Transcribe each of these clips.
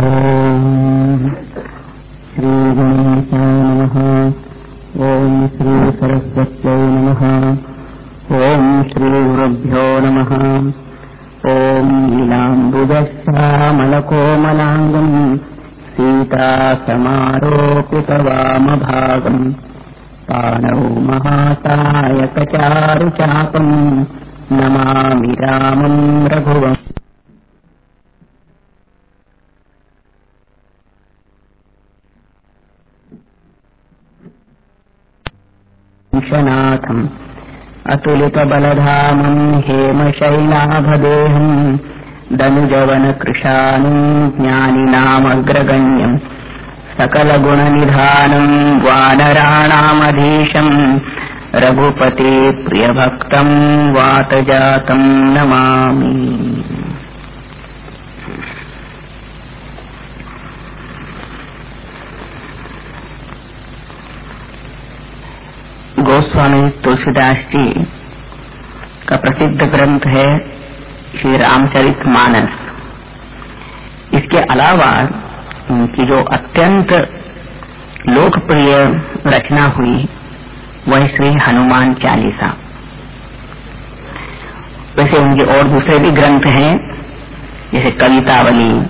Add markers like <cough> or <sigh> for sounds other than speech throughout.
Oh. हेमशैलाभदेहम् दनुजवनकृशानुम् ज्ञानिनामग्रगण्यम् सकलगुणनिधानम् वानराणामधीशम्। रघुपते प्रियभक्तम् वातजातम् Namami. Goswami Tulsidas ji का प्रसिद्ध ग्रंथ है श्री रामचरित मानस इसके अलावा उनकी जो अत्यंत लोकप्रिय रचना हुई, वह श्री हनुमान चालीसा। वैसे उनके और दूसरे भी ग्रंथ हैं, जैसे कवितावली,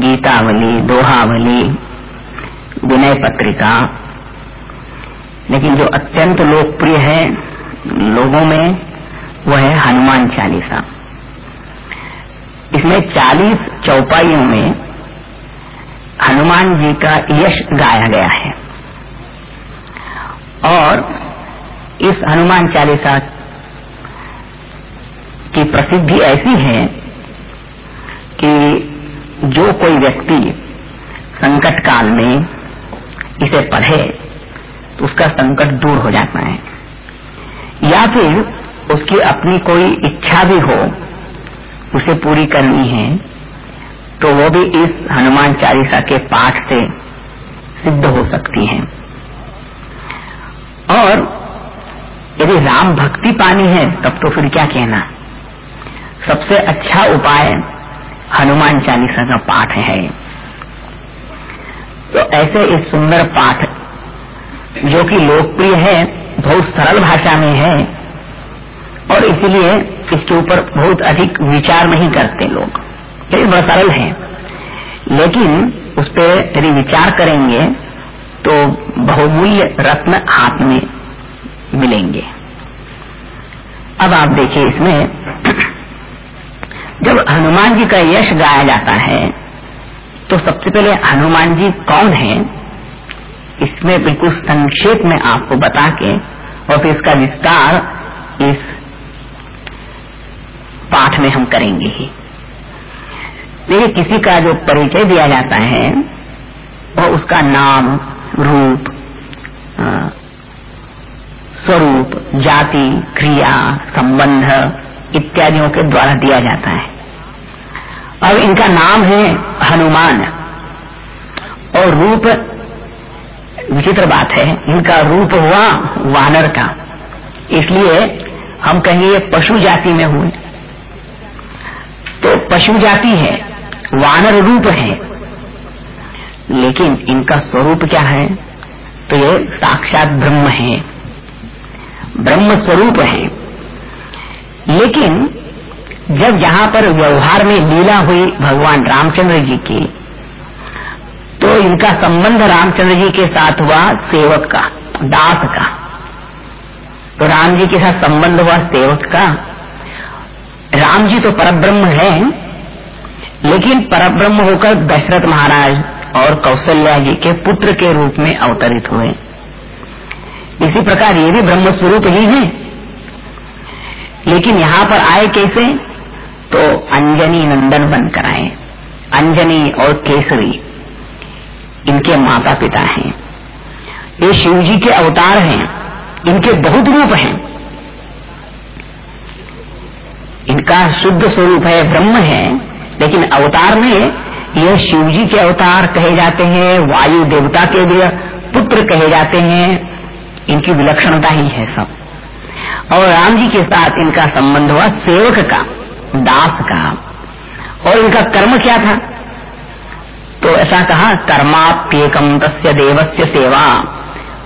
गीतावली, दोहावली, विनय पत्रिका। लेकिन जो अत्यंत लोकप्रिय है लोगों में, वह है हनुमान चालीसा। इसमें 40 चौपाइयों में हनुमान जी का यश गाया गया है। और इस हनुमान चालीसा की प्रसिद्धि ऐसी है कि जो कोई व्यक्ति संकट काल में इसे पढ़े तो उसका संकट दूर हो जाता है। या फिर उसकी अपनी कोई इच्छा भी हो उसे पूरी करनी है तो वो भी इस हनुमान चालीसा के पाठ से सिद्ध हो सकती है। और यदि राम भक्ति पानी है, तब तो फिर क्या कहना? सबसे अच्छा उपाय हनुमान चालीसा का पाठ है। तो ऐसे इस सुंदर पाठ जो कि लोकप्रिय है, बहुत सरल भाषा में है, और इसलिए इसके ऊपर बहुत अधिक विचार नहीं करते लोग। ये बड़ा सरल है। लेकिन उस पर यदि विचार करेंगे तो बहुमूल्य रत्न हाथ में मिलेंगे। अब आप देखिए इसमें, जब हनुमान जी का यश गाया जाता है तो सबसे पहले हनुमान जी कौन है, इसमें बिल्कुल संक्षेप में आपको बता के, और फिर इसका विस्तार इस पाठ में हम करेंगे ही। देखिए, किसी का जो परिचय दिया जाता है, वह उसका नाम, रूप स्वरूप, जाति, क्रिया, संबंध इत्यादियों के द्वारा दिया जाता है। अब इनका नाम है हनुमान। और रूप, विचित्र बात है, इनका रूप हुआ वानर का। इसलिए हम कहेंगे पशु जाति में हुए। पशु जाति है, वानर रूप है। लेकिन इनका स्वरूप क्या है? तो ये साक्षात ब्रह्म है। ब्रह्म स्वरूप है। लेकिन जब यहाँ पर व्यवहार में लीला हुई भगवान रामचंद्र जी की तो इनका संबंध रामचंद्र जी के साथ हुआ सेवक का, दास का। तो राम जी के साथ संबंध हुआ सेवक का। राम जी तो परब्रह्म है लेकिन परब्रह्म होकर दशरथ महाराज और कौशल्या जी के पुत्र के रूप में अवतरित हुए। इसी प्रकार ये भी ब्रह्म स्वरूप ही है। लेकिन यहाँ पर आए कैसे? तो अंजनी नंदन बनकर आए। अंजनी और केसरी, इनके माता पिता हैं। ये शिव जी के अवतार हैं। इनके बहुत रूप हैं। इनका शुद्ध स्वरूप है ब्रह्म है। लेकिन अवतार में यह शिव जी के अवतार कहे जाते हैं, वायु देवता के भी पुत्र कहे जाते हैं, इनकी विलक्षणता ही है सब। और राम जी के साथ इनका संबंध हुआ सेवक का, दास का। और इनका कर्म क्या था? तो ऐसा कहा कर्माप्येकम तस्य देवस्य सेवा।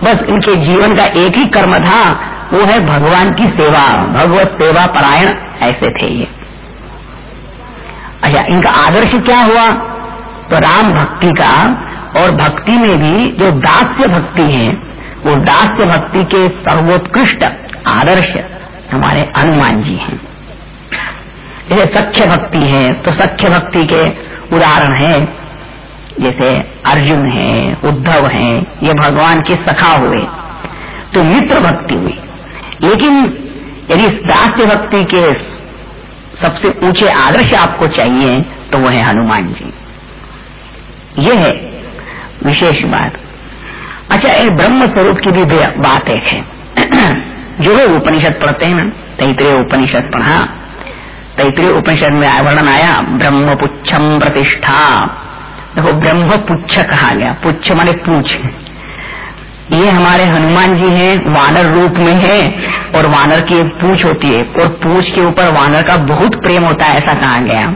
बस इनके जीवन का एक ही कर्म था, वो है भगवान की सेवा, भगवत सेवा परायण, ऐसे थे ये। अच्छा इनका आदर्श क्या हुआ? तो राम भक्ति का और भक्ति में भी जो दास्य भक्ति है, वो दास्य भक्ति के सर्वोत्कृष्ट आदर्श हमारे हनुमान जी हैं। जैसे सख्य भक्ति है तो सख्य भक्ति के उदाहरण है, जैसे अर्जुन है, उद्धव है, ये भगवान के सखा हुए तो मित्र भक्ति हुई। लेकिन यदि दास्य भक्ति के सबसे ऊँचे आदर्श आपको चाहिए तो वो है हनुमान जी। ये है विशेष बात। अच्छा एक ब्रह्म स्वरूप की भी बात एक है। <clears throat> जो है उपनिषद पढ़ते हैं तैतृय उपनिषद पढ़ा तैतृय उपनिषद में वर्णन आया ब्रह्म पुच्छम प्रतिष्ठा। देखो ब्रह्म पुच्छ कहा गया, पुच्छ माने पूछ। ये हमारे हनुमान जी हैं, वानर रूप में है, और वानर की एक पूछ होती है, और पूछ के ऊपर वानर का बहुत प्रेम होता है, ऐसा कहा गया।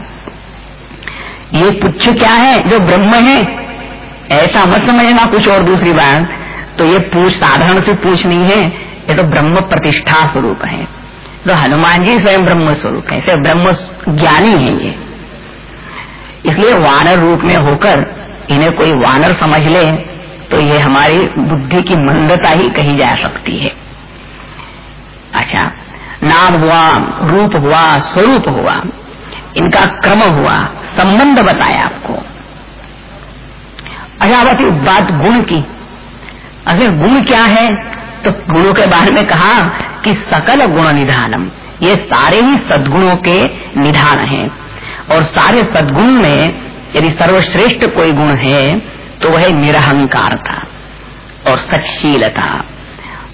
ये पुच्छ क्या है, जो ब्रह्म है? ऐसा मत समझना कुछ और दूसरी बात तो ये पूछ साधारण से पूछ नहीं है, ये तो ब्रह्म प्रतिष्ठा स्वरूप है। तो हनुमान जी स्वयं ब्रह्म स्वरूप है ब्रह्म ज्ञानी है ये। इसलिए वानर रूप में होकर इन्हें कोई वानर समझ ले तो ये हमारी बुद्धि की मंदता ही कही जा सकती है। अच्छा नाम हुआ, रूप हुआ, स्वरूप हुआ, इनका क्रम हुआ, संबंध बताया आपको। अच्छा बात बात गुण की। अगर गुण क्या है तो गुणों के बारे में कहा कि सकल गुण निधानम, ये सारे ही सदगुणों के निधान हैं। और सारे सदगुण में यदि सर्वश्रेष्ठ कोई गुण है तो वह निरहंकारता और सचशीलता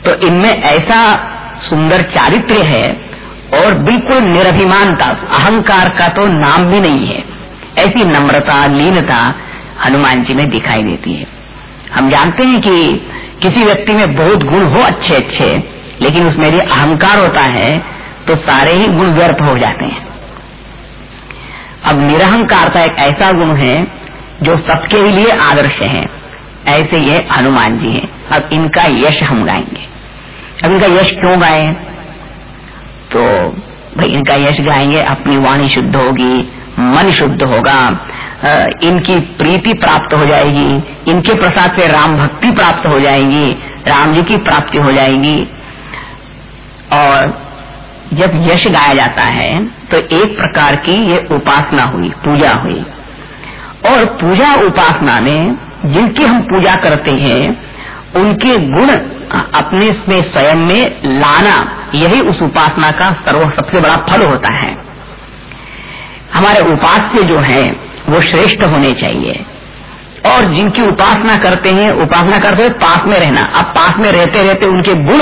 तो इनमें ऐसा सुंदर चारित्र्य है और बिल्कुल निरभिमानता अहंकार का तो नाम भी नहीं है। ऐसी नम्रता, लीनता हनुमान जी में दिखाई देती है। हम जानते हैं कि किसी व्यक्ति में बहुत गुण हो अच्छे अच्छे लेकिन उसमें यदि अहंकार होता है तो सारे ही गुण व्यर्थ हो जाते हैं। अब निरहंकारता एक ऐसा गुण है जो सबके लिए आदर्श है। ऐसे ये हनुमान जी हैं। अब इनका यश हम गाएँगे। अब इनका यश क्यों गाए? तो भाई, इनका यश गाएँगे, अपनी वाणी शुद्ध होगी, मन शुद्ध होगा इनकी प्रीति प्राप्त हो जाएगी, इनके प्रसाद से राम भक्ति प्राप्त हो जाएगी, राम जी की प्राप्ति हो जाएगी। और जब यश गाया जाता है तो एक प्रकार की ये उपासना हुई, पूजा हुई। और पूजा उपासना में जिनकी हम पूजा करते हैं, उनके गुण अपने में स्वयं में लाना, यही उस उपासना का सर्व सबसे बड़ा फल होता है। हमारे उपास्य जो हैं, वो श्रेष्ठ होने चाहिए। और जिनकी उपासना करते हैं, उपासना करते हुए पास में रहना, अब पास में रहते रहते उनके गुण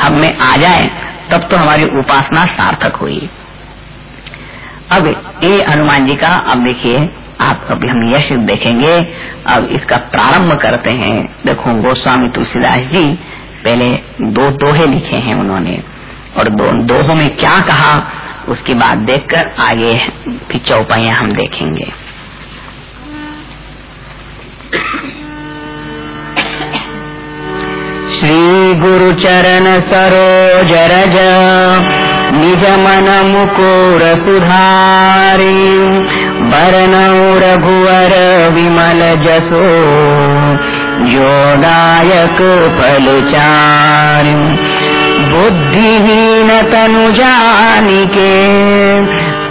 हम में आ जाए, तब तो हमारी उपासना सार्थक हुई अब ये हनुमान जी का, अब देखिए आप अभी हम यश देखेंगे, अब इसका प्रारंभ करते हैं। देखो, गोस्वामी तुलसीदास जी, पहले दो दोहे लिखे हैं उन्होंने। और दो, दोहों में क्या कहा, उसकी बात देखकर आगे की चौपाइया हम देखेंगे। श्री गुरु चरण सरोज रज, निज मन मुकुर सुधारी। बरनौ रघुवर विमल जसो जोदायक फलचार बुद्धिहीन तनु जानिके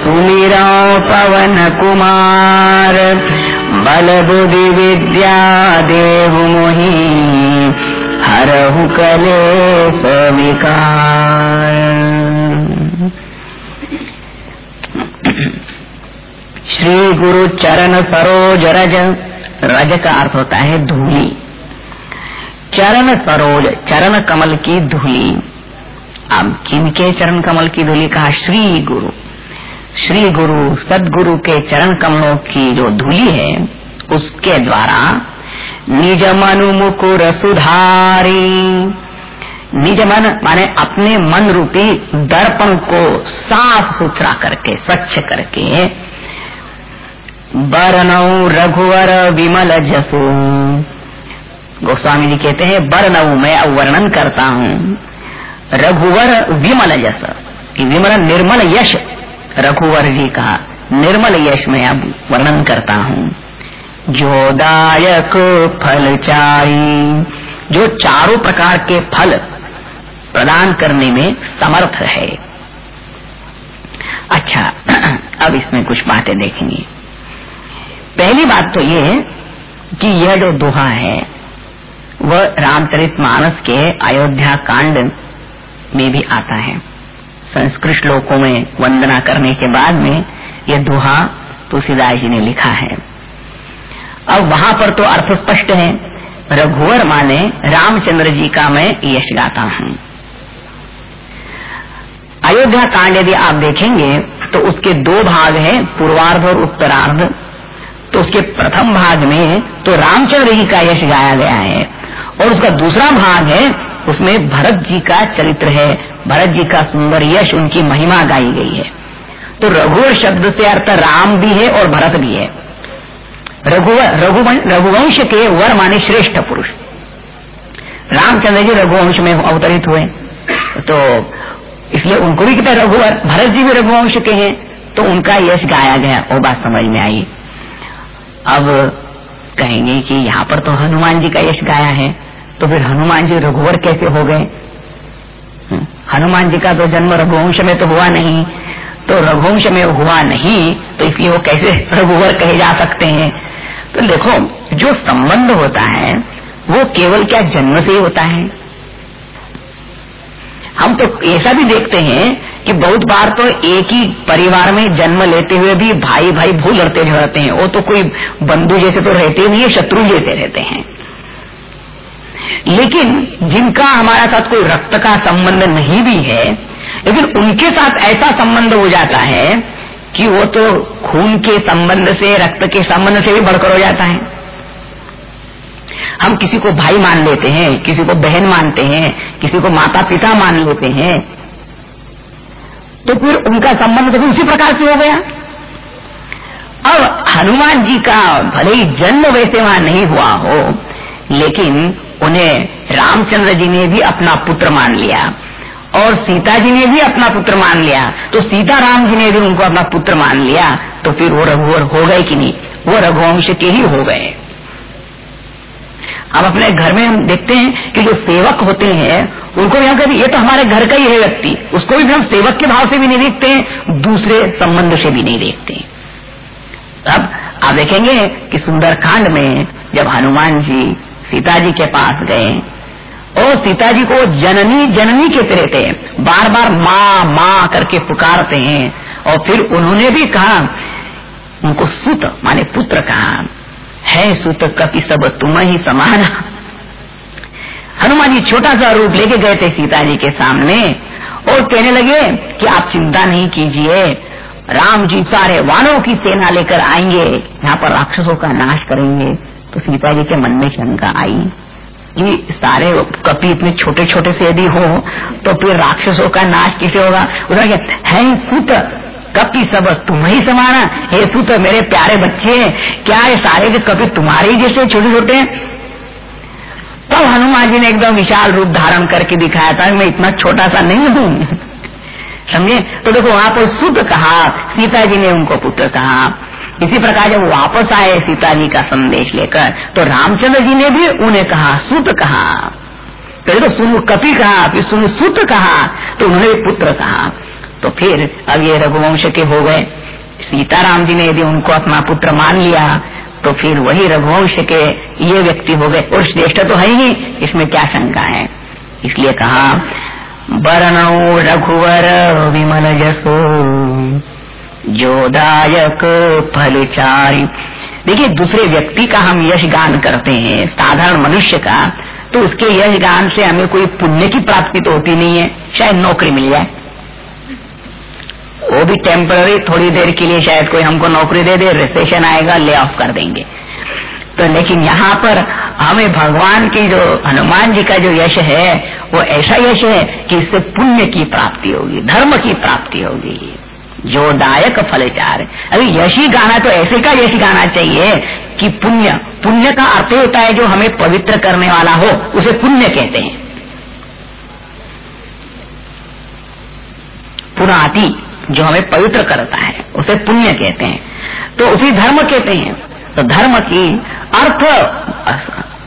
सुमिरा पवन कुमार। बल बुद्धि विद्या देव मोही हरहु कले सविकार श्री गुरु चरण सरोज रज रज का अर्थ होता है धूली। चरण सरोज चरण कमल की धूली। अब किनके चरण कमल की धूली कहा? श्री गुरु श्री गुरु सदगुरु के चरण कमलों की जो धूली है, उसके द्वारा निज मनु मुकुर सुधारी। निज मन माने अपने मन रूपी दर्पण को साफ़ सुथरा करके, स्वच्छ करके बरनऊ रघुवर विमल जसो। गोस्वामी जी कहते हैं, बरनऊ, मैं अब वर्णन करता हूँ। रघुवर विमल जस विमल निर्मल यश, रघुवर जी का निर्मल यश मैं अब वर्णन करता हूँ। जो दायक फल चाई जो चारों प्रकार के फल प्रदान करने में समर्थ है। अच्छा <clears throat> अब इसमें कुछ बातें देखेंगे। पहली बात तो ये कि यह जो दोहा है, वह रामचरित मानस के अयोध्या कांड में भी आता है। संस्कृत श्लोकों में वंदना करने के बाद में यह दोहा तुलसीदास जी ने लिखा है। अब वहाँ पर तो अर्थ स्पष्ट है, रघुवर माने रामचंद्र जी का मैं यश गाता हूँ। अयोध्या कांड यदि आप देखेंगे तो उसके दो भाग हैं, पूर्वार्ध और उत्तरार्ध। तो उसके प्रथम भाग में तो रामचंद्र जी का यश गाया गया है। और उसका दूसरा भाग है, उसमें भरत जी का चरित्र है। भरत जी का सुंदर यश उनकी महिमा गाई गई है। तो रघुवर शब्द से अर्थ राम भी है और भरत भी है। रघुवंश के वर माने श्रेष्ठ पुरुष। रामचंद्र जी रघुवंश में अवतरित हुए। तो इसलिए उनको भी कहते रघुवर, भरत जी भी रघुवंश के हैं। तो उनका यश गाया गया, वो बात समझ में आई। अब कहेंगे कि यहाँ पर तो हनुमान जी का यश गाया है तो फिर हनुमान जी रघुवर कैसे हो गए? हम्म, हनुमान जी का तो जन्म रघुवंश में तो हुआ नहीं तो रघुवंश में हुआ नहीं तो इसलिए वो कैसे <laughs> रघुवर कहे जा सकते हैं? तो देखो जो संबंध होता है वो केवल क्या जन्म से ही होता है? हम तो ऐसा भी देखते हैं कि बहुत बार तो एक ही परिवार में जन्म लेते हुए भी भाई भाई भूल लड़ते रहते हैं। वो तो कोई बंधु जैसे तो रहते नहीं है, शत्रु जैसे रहते हैं। लेकिन जिनका हमारा साथ कोई रक्त का संबंध नहीं भी है, लेकिन उनके साथ ऐसा संबंध हो जाता है कि वो तो खून के संबंध से, रक्त के संबंध से भी बढ़कर हो जाता है। हम किसी को भाई मान लेते हैं, किसी को बहन मानते हैं, किसी को माता पिता मान लेते हैं तो फिर उनका संबंध तो उसी प्रकार से हो गया। अब हनुमान जी का भले ही जन्म वैसे वहाँ नहीं हुआ हो, लेकिन उन्हें रामचंद्र जी ने भी अपना पुत्र मान लिया और सीता जी ने भी अपना पुत्र मान लिया। तो सीता राम जी ने भी उनको अपना पुत्र मान लिया तो फिर वो रघुवर हो गए कि नहीं? वो रघुवंश के ही हो गए। हम अपने घर में हम देखते हैं कि जो सेवक होते हैं, उनको भी हम कहते ये तो हमारे घर का ही है व्यक्ति, उसको भी हम सेवक के भाव से भी नहीं देखते हैं, दूसरे संबंध से भी नहीं देखते अब, आप देखेंगे कि सुंदरकांड में जब हनुमान जी सीता जी के पास गए, और सीता जी को जननी जननी कहते रहते हैं बार बार माँ माँ करके पुकारते हैं, और फिर उन्होंने भी कहा, उनको सुत, माने पुत्र कहा है सूत कपि सब तुम ही समान हनुमान जी छोटा सा रूप लेके गए थे सीता जी के सामने और कहने लगे कि आप चिंता नहीं कीजिए, राम जी सारे वानों की सेना लेकर आएँगे, यहाँ पर राक्षसों का नाश करेंगे। तो सीता जी के मन में शंका आई ये सारे कपि इतने छोटे छोटे से यदि हो तो फिर राक्षसों का नाश कैसे होगा? उधर है सुत कपि सब तुम ही समाना। हे सुत, मेरे प्यारे बच्चे, क्या ये सारे के कपि तुम्हारे ही जैसे छोटे छोटे तब तो हनुमान जी ने एकदम विशाल रूप धारण करके दिखाया था, मैं इतना छोटा सा नहीं हूँ। <laughs> समझे? तो देखो, वहाँ पर शुद्ध कहा सीता जी ने उनको पुत्र कहा। इसी प्रकार जब वापस आए सीता जी का संदेश लेकर तो रामचंद्र जी ने भी उन्हें कहा, सुत कहा। पहले तो सुन, कपि कहा, फिर सुन, सुत कहा तो उन्होंने पुत्र कहा। तो फिर अब ये रघुवंश के हो गए। सीताराम जी ने यदि उनको अपना पुत्र मान लिया तो फिर वही रघुवंश के ये व्यक्ति हो गए। और श्रेष्ठ तो है ही, इसमें क्या शंका है? इसलिए कहा बरनऊ रघुवर विमल जसो जोदायक फलचारी। देखिए, दूसरे व्यक्ति का हम यश गान करते हैं, साधारण मनुष्य का तो उसके यश गान से हमें कोई पुण्य की प्राप्ति तो होती नहीं है शायद नौकरी मिल जाए। वो भी टेम्पररी थोड़ी देर के लिए शायद कोई हमको नौकरी दे दे रिसेशन आएगा ले ऑफ़ कर देंगे। तो लेकिन यहाँ पर हमें भगवान की जो, हनुमान जी का जो यश है, वो ऐसा यश है कि इससे पुण्य की प्राप्ति होगी, धर्म की प्राप्ति होगी। जो दायक फलचार। अभी यशी गाना तो ऐसे का यशी गाना चाहिए कि पुण्य पुण्य का अर्थ होता है जो हमें पवित्र करने वाला हो, उसे पुण्य कहते हैं। पुराति। जो हमें पवित्र करता है, उसे पुण्य कहते हैं। तो उसी धर्म कहते हैं। तो धर्म की अर्थ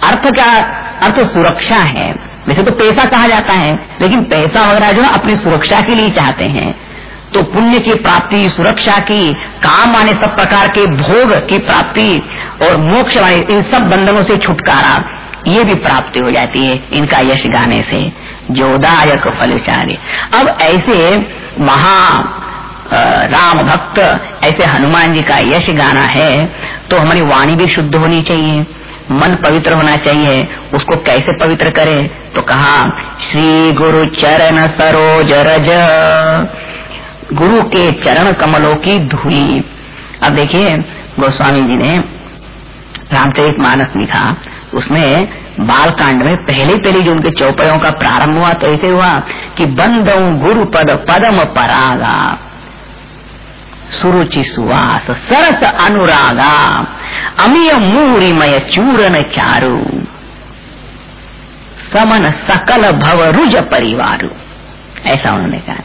अर्थ क्या, अर्थ सुरक्षा है। वैसे तो पैसा कहा जाता है, लेकिन पैसा वगैरह जो अपनी सुरक्षा के लिए चाहते हैं। तो पुण्य की प्राप्ति, सुरक्षा की, काम आने सब प्रकार के भोग की प्राप्ति और मोक्ष वाले इन सब बंधनों से छुटकारा, ये भी प्राप्ति हो जाती है इनका यश गाने से। जोदायक फलचारी। अब ऐसे महा राम भक्त, ऐसे हनुमान जी का यश गाना है तो हमारी वाणी भी शुद्ध होनी चाहिए, मन पवित्र होना चाहिए, उसको कैसे पवित्र करे? तो कहा, श्री गुरु चरण सरोज रज, गुरु के चरण कमलों की धूली। अब देखिए, गोस्वामी जी ने रामचरित मानस लिखा उसमें बाल कांड में पहले पहले जो उनके चौपयों का प्रारंभ हुआ तो ऐसे हुआ कि बंद गुरु पद पदम परागा। सुरुचि सुवास सरस अनुरागा, अमीय मूरिमय चूरन चारु। समन सकल भव रुज परिवार। ऐसा उन्होंने कहा।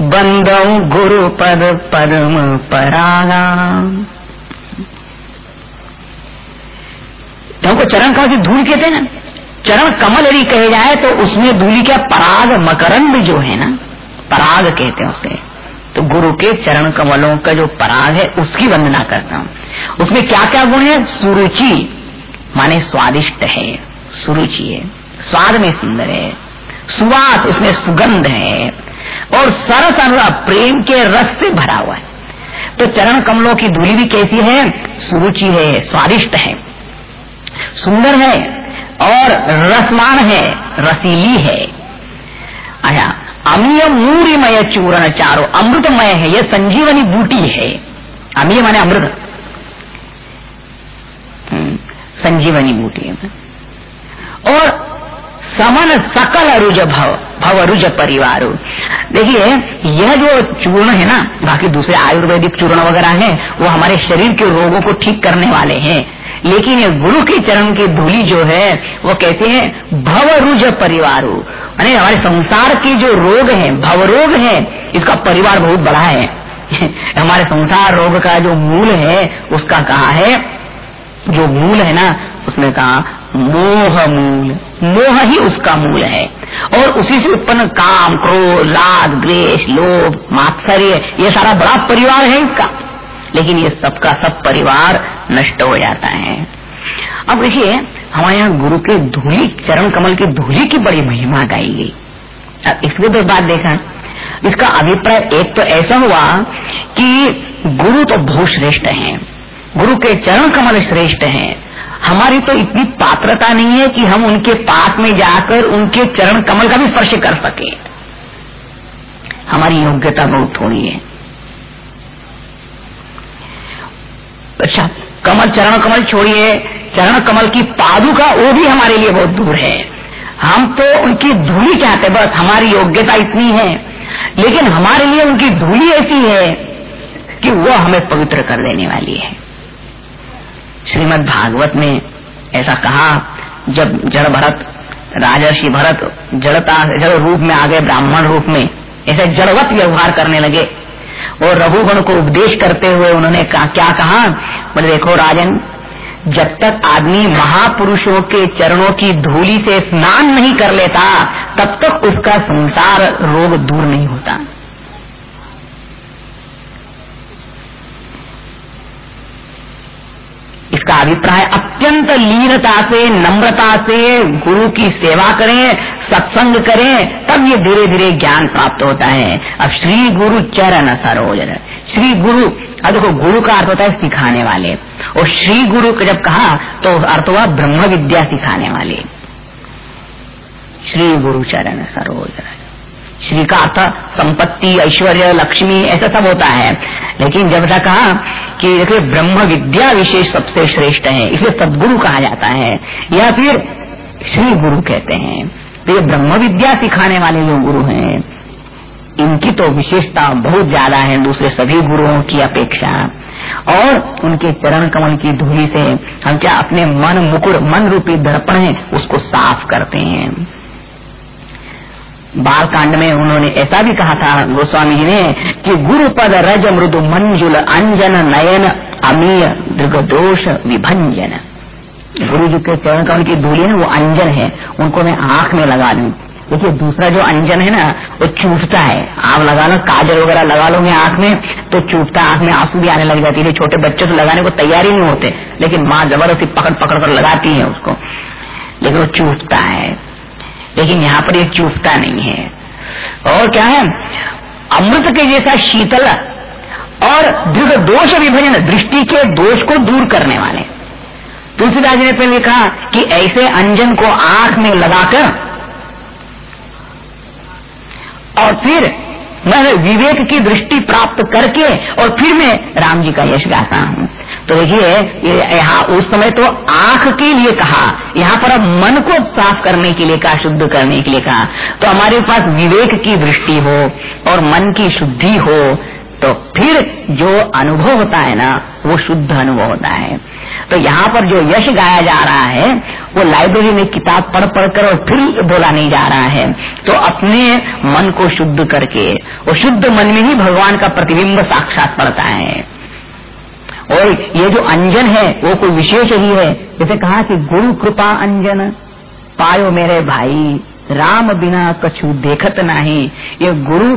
बंदौ गुरु पद पद्म परागा। तो चरण कमल की धूल कहते हैं ना? चरण कमल यदि कहे जाए तो उसमें धूली क्या पराग मकरंद जो है ना? पराग कहते हैं उसे। तो गुरु के चरण कमलों का जो पराग है, उसकी वंदना करता हूँ। उसमें क्या क्या गुण है? सुरुचि, माने स्वादिष्ट है, सुरुचि है, स्वाद में सुंदर है, सुवास इसमें सुगंध है, और सरस अनुराग प्रेम के रस से भरा हुआ है। तो चरण कमलों की धूली भी कैसी है? सुरुचि है, स्वादिष्ट है, सुंदर है, और रसमान है, रसीली है। अच्छा अमीय मूरीमय चूर्ण चारो अमृतमय है यह संजीवनी बूटी है। अमीय माने अमृत। हम्म, संजीवनी बूटी है। और समन सकल अरुज भव भव अरुज परिवार। देखिए यह जो चूर्ण है ना बाकी दूसरे आयुर्वेदिक चूर्ण वगैरह है वो हमारे शरीर के रोगों को ठीक करने वाले हैं। लेकिन ये गुरु के चरण की धूली जो है, वो कहते हैं, भवरुज परिवार। हमारे संसार के जो रोग है भव रोग है, इसका परिवार बहुत बड़ा है। <laughs> हमारे संसार रोग का जो मूल है, उसका कहा है, जो मूल है ना, उसमें कहा, मोह मूल। मोह ही उसका मूल है। और उसी से उत्पन्न काम, क्रोध राग द्वेष, लोभ, मात्सर्य, ये सारा बड़ा परिवार है इसका। लेकिन ये सबका सब परिवार नष्ट हो जाता है। अब देखिए, हमारे यहाँ गुरु के धूली, चरण कमल की धूली की बड़ी महिमा गाई गई। अब इसके तो बात देखा, इसका अभिप्राय एक तो ऐसा हुआ कि गुरु तो बहुत श्रेष्ठ है, गुरु के चरण कमल श्रेष्ठ हैं। हमारी तो इतनी पात्रता नहीं है कि हम उनके पास में जाकर उनके चरण कमल का भी स्पर्श कर सके। हमारी योग्यता बहुत थोड़ी है। अच्छा कमल, चरण कमल छोड़िए। चरण कमल की पादुका, वो भी हमारे लिए बहुत दूर है। हम तो उनकी धूली चाहते बस हमारी योग्यता इतनी है। लेकिन हमारे लिए उनकी धूली ऐसी है कि वो हमें पवित्र कर देने वाली है। श्रीमद् भागवत में ऐसा कहा, जब जड़ भरत, राजर्षि भरत जड़ता, जड़ रूप में आ गए ब्राह्मण रूप में, ऐसे जड़वत व्यवहार करने लगे और रघुगण को उपदेश करते हुए उन्होंने कहा, क्या कहा? बोले, देखो राजन, जब तक आदमी महापुरुषों के चरणों की धूली से स्नान नहीं कर लेता, तब तक उसका संसार रोग दूर नहीं होता। इसका अभिप्राय अत्यंत लीनता से, नम्रता से गुरु की सेवा करें, सत्संग करें, तब ये धीरे धीरे ज्ञान प्राप्त होता है। अब श्री गुरु चरण सरोज। श्री गुरु, अब देखो, गुरु का अर्थ होता है सिखाने वाले। और श्री गुरु को जब कहा तो अर्थ हुआ ब्रह्म विद्या सिखाने वाले। श्री गुरु चरण सरोज। श्री का अर्थ संपत्ति, ऐश्वर्य, लक्ष्मी, ऐसा सब होता है। लेकिन जब तक कहा कि देखिए ब्रह्म विद्या विशेष सबसे श्रेष्ठ है इसे सदगुरु कहा जाता है, या फिर श्री गुरु कहते हैं। तो ये ब्रह्म विद्या सिखाने वाले जो गुरु हैं, इनकी तो विशेषता बहुत ज़्यादा है दूसरे सभी गुरुओं की अपेक्षा। और उनके चरण कमल की धूली से हम क्या अपने मन मुकुर मन रूपी दर्पण है, उसको साफ़ करते हैं। बाल कांड में उन्होंने ऐसा भी कहा था गोस्वामी जी ने कि गुरु पद रज मृदु मंजुल अंजन नयन अमीय दृगदोष विभंजन। गुरु जी के चरण की धूली है वो अंजन है, उनको मैं आँख में लगा लू। देखिए, दूसरा जो अंजन है ना, वो चूटता है। आप लगा लो, काजल वगैरह लगा लोगे आँख में तो चूटता आँख में आँसू भी आने लग जाती है। छोटे बच्चे तो लगाने को तैयार ही नहीं होते, लेकिन माँ ज़बरदस्ती पकड़ पकड़ कर लगाती है उसको। लेकिन वो चूटता है। लेकिन यहाँ पर ये चूटता नहीं है। और क्या है? अमृत के जैसा शीतल और दृढ़ दोष विभजन दृष्टि के दोष को दूर करने वाले। तुलसीदास जी ने पहले कहा कि ऐसे अंजन को आँख में लगाकर और फिर मैं विवेक की दृष्टि प्राप्त करके और फिर मैं राम जी का यश गाता हूँ। तो देखिए यहाँ उस समय तो आँख के लिए कहा। यहाँ पर अब मन को साफ़ करने के लिए कहा, शुद्ध करने के लिए कहा। तो हमारे पास विवेक की दृष्टि हो और मन की शुद्धि हो तो फिर जो अनुभव होता है ना, वो शुद्ध अनुभव होता है। तो यहाँ पर जो यश गाया जा रहा है, वो लाइब्रेरी में किताब पढ़ पढ़ कर और फिर बोला नहीं जा रहा है। तो अपने मन को शुद्ध करके, वो शुद्ध मन में ही भगवान का प्रतिबिंब साक्षात पड़ता है। और ये जो अंजन है, वो कोई विशेष ही है। जैसे कहा कि गुरु कृपा अंजन, पायो मेरे भाई, राम बिना कछु देखत नहीं। ये गुरु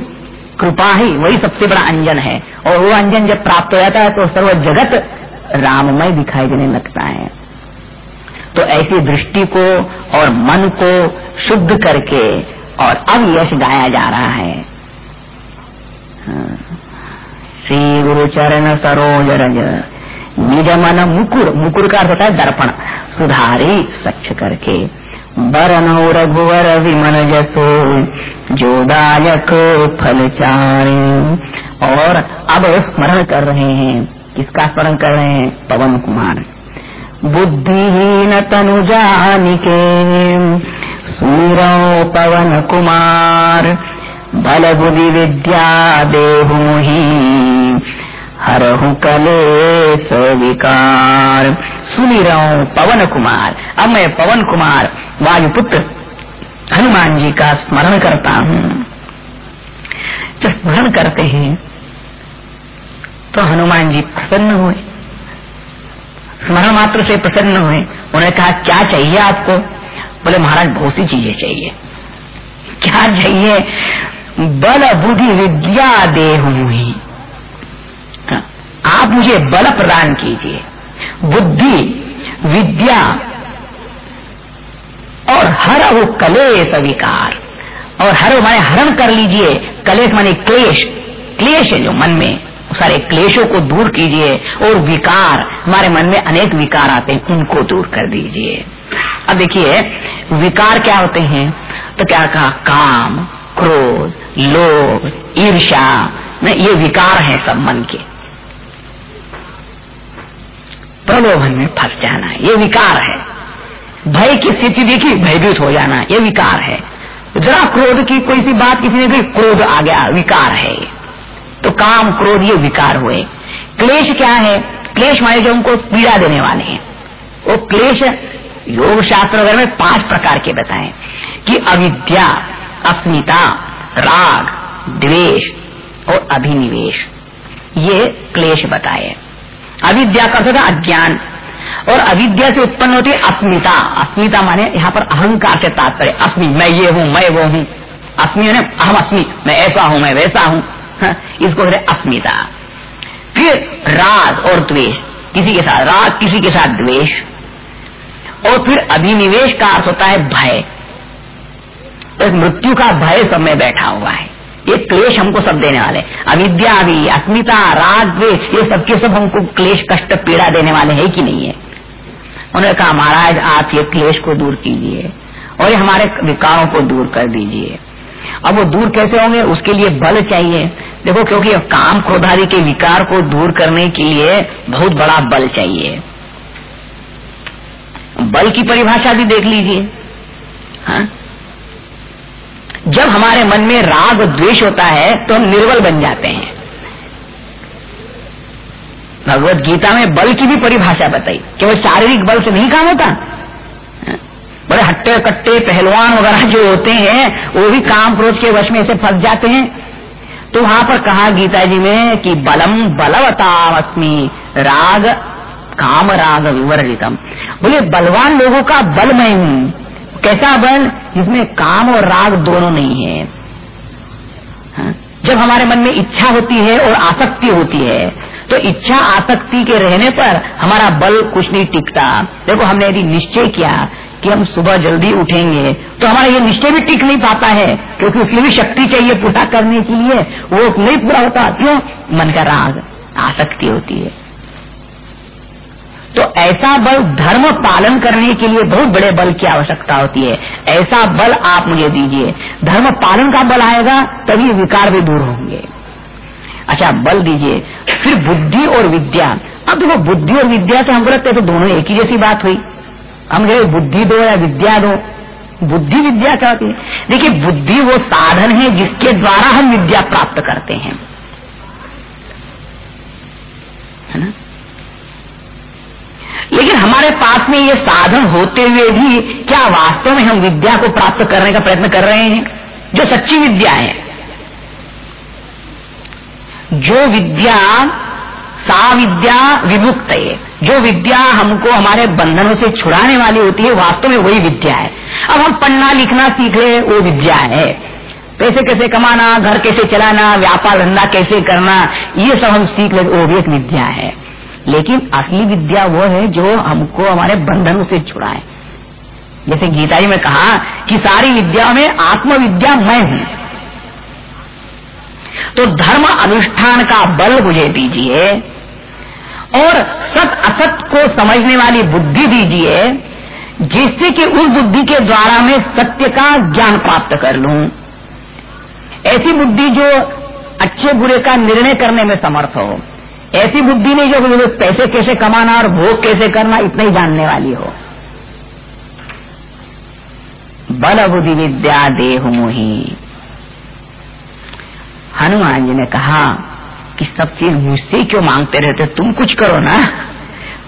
कृपा ही, वही सबसे बड़ा अंजन है। और वो अंजन जब प्राप्त हो जाता है तो सर्व जगत राममय दिखाई देने लगता है। तो ऐसी दृष्टि को और मन को शुद्ध करके, और अब यश गाया जा रहा है। हाँ। श्री गुरु चरण सरोज रज निज मन मुकुर मुकुर का अर्थ होता है दर्पण। सुधारी, स्वच्छ करके। बरनो रघुवर विमन जसो जोदायक फल चारे। और अब स्मरण कर रहे हैं। किसका स्मरण कर रहे हैं? पवन कुमार। बुद्धिहीन तनु जानिके। सुमिरो पवन कुमार। बल बुद्धि विद्या देहु हरहु कलेश विकार। सुनी रहो पवन कुमार अब मैं पवन कुमार, वायुपुत्र हनुमान जी का स्मरण करता हूँ। जो स्मरण करते हैं तो हनुमान जी प्रसन्न हुए। स्मरण मात्र से प्रसन्न हुए। उन्होंने कहा, क्या चाहिए आपको? बोले, महाराज, बहुत सी चीज़ें चाहिए। क्या चाहिए? बल, बुद्धि, विद्या, देह आप मुझे बल प्रदान कीजिए। बुद्धि, विद्या और हर वो कलेश विकार। और हर माने हरण कर लीजिए। कलेश माने क्लेश। क्लेश है जो मन में। सारे क्लेशों को दूर कीजिए और विकार। हमारे मन में अनेक विकार आते हैं, उनको दूर कर दीजिए। अब देखिए, विकार क्या होते हैं? तो क्या कहा? काम, क्रोध, लोभ ईर्षा ये विकार है सब मन के। प्रलोभन में फंस जाना, ये विकार है। भय की स्थिति देखी, भयभीत हो जाना, ये विकार है। जरा क्रोध की कोई सी बात किसी ने कही, क्रोध आ गया, विकार है तो काम, क्रोध, ये विकार हुए। क्लेश क्या है? क्लेश माने जो उनको पीड़ा देने वाले हैं। वो क्लेश योग शास्त्र वगैरह में पाँच प्रकार के बताए कि अविद्या, अस्मिता, राग, द्वेष और अभिनिवेश। ये क्लेश बताए। अविद्या का अर्थ अज्ञान। और अविद्या से उत्पन्न होती है अस्मिता। अस्मिता माने यहाँ पर अहंकार से तात्पर्य। अस्मि मैं ये हूँ मैं वो हूँ। अस्मि मैंने अहम अस्मि मैं ऐसा हूँ मैं वैसा हूँ। हाँ, इसको कहते अस्मिता। फिर राग और द्वेष किसी के साथ राग किसी के साथ द्वेष। और फिर अभिनिवेश का अर्थ होता है भय। मृत्यु का भय सब में बैठा हुआ है। ये क्लेश हमको सब देने वाले अविद्या भी, अस्मिता, राग द्वेष ये सबके सब हमको क्लेश, कष्ट, पीड़ा देने वाले है कि नहीं है। उन्होंने कहा, महाराज, आप ये क्लेश को दूर कीजिए और ये हमारे विकारों को दूर कर दीजिए। अब वो दूर कैसे होंगे? उसके लिए बल चाहिए। देखो, क्योंकि काम क्रोधादि के विकार को दूर करने के लिए बहुत बड़ा बल चाहिए। बल की परिभाषा भी देख लीजिए। हाँ? जब हमारे मन में राग द्वेष होता है तो हम निर्बल बन जाते हैं। भगवत गीता में बल की भी परिभाषा बताई। केवल शारीरिक बल से नहीं काम होता? बड़े हट्टे कट्टे पहलवान वगैरह जो होते हैं, वो भी काम क्रोध के वश में से फंस जाते हैं। तो वहाँ पर कहा गीता जी में कि बलम बलवतामस्मी राग, काम राग विवर्जितम बोले, बलवान लोगों का बल मैं हूँ। कैसा बल जिसमें काम और राग दोनों नहीं है। हाँ? जब हमारे मन में इच्छा होती है और आसक्ति होती है तो इच्छा आसक्ति के रहने पर हमारा बल कुछ नहीं टिकता। देखो, हमने यदि निश्चय किया कि हम सुबह जल्दी उठेंगे तो हमारा ये निश्चय भी टिक नहीं पाता है, क्योंकि उसके भी शक्ति चाहिए पूरा करने के लिए। वो नहीं पूरा होता, क्यों? मन का राग, आसक्ति होती है। तो ऐसा बल धर्म पालन करने के लिए बहुत बड़े बल की आवश्यकता होती है। ऐसा बल आप मुझे दीजिए। धर्म पालन का बल आएगा, तभी विकार भी दूर होंगे। अच्छा बल दीजिए। फिर बुद्धि और विद्या। अब देखो, बुद्धि और विद्या से हमको है तो दोनों एक ही जैसी बात हुई। हम कहे, बुद्धि दो या विद्या दो? बुद्धि विद्या क्या होती है? देखिए, बुद्धि वो साधन है जिसके द्वारा हम विद्या प्राप्त करते हैं। है ना? लेकिन हमारे पास में ये साधन होते हुए भी क्या वास्तव में हम विद्या को प्राप्त करने का प्रयत्न कर रहे हैं? जो सच्ची विद्या है। जो विद्या सा विद्या विमुक्त है, जो विद्या हमको हमारे बंधनों से छुड़ाने वाली होती है, वास्तव में वही विद्या है। अब हम पढ़ना लिखना सीख रहे वो विद्या है। पैसे कैसे कमाना, घर कैसे चलाना, व्यापार धंधा कैसे करना, ये सब हम सीख ले वो भी एक विद्या है। लेकिन असली विद्या वो है जो हमको हमारे बंधनों से छुड़ाए। जैसे गीता जी में कहा कि सारी विद्या में आत्मविद्या मैं हूँ। तो धर्म अनुष्ठान का बल मुझे दीजिए और सत असत को समझने वाली बुद्धि दीजिए, जिससे कि उस बुद्धि के द्वारा मैं सत्य का ज्ञान प्राप्त कर लूँ। ऐसी बुद्धि जो अच्छे बुरे का निर्णय करने में समर्थ हो। ऐसी बुद्धि नहीं जो मुझे पैसे कैसे कमाना और भोग कैसे करना, इतना ही जानने वाली हो। बल बुद्धि विद्या देह मोही। हनुमान जी ने कहा कि सब चीज़ मुझसे क्यों मांगते रहते तुम कुछ करो ना।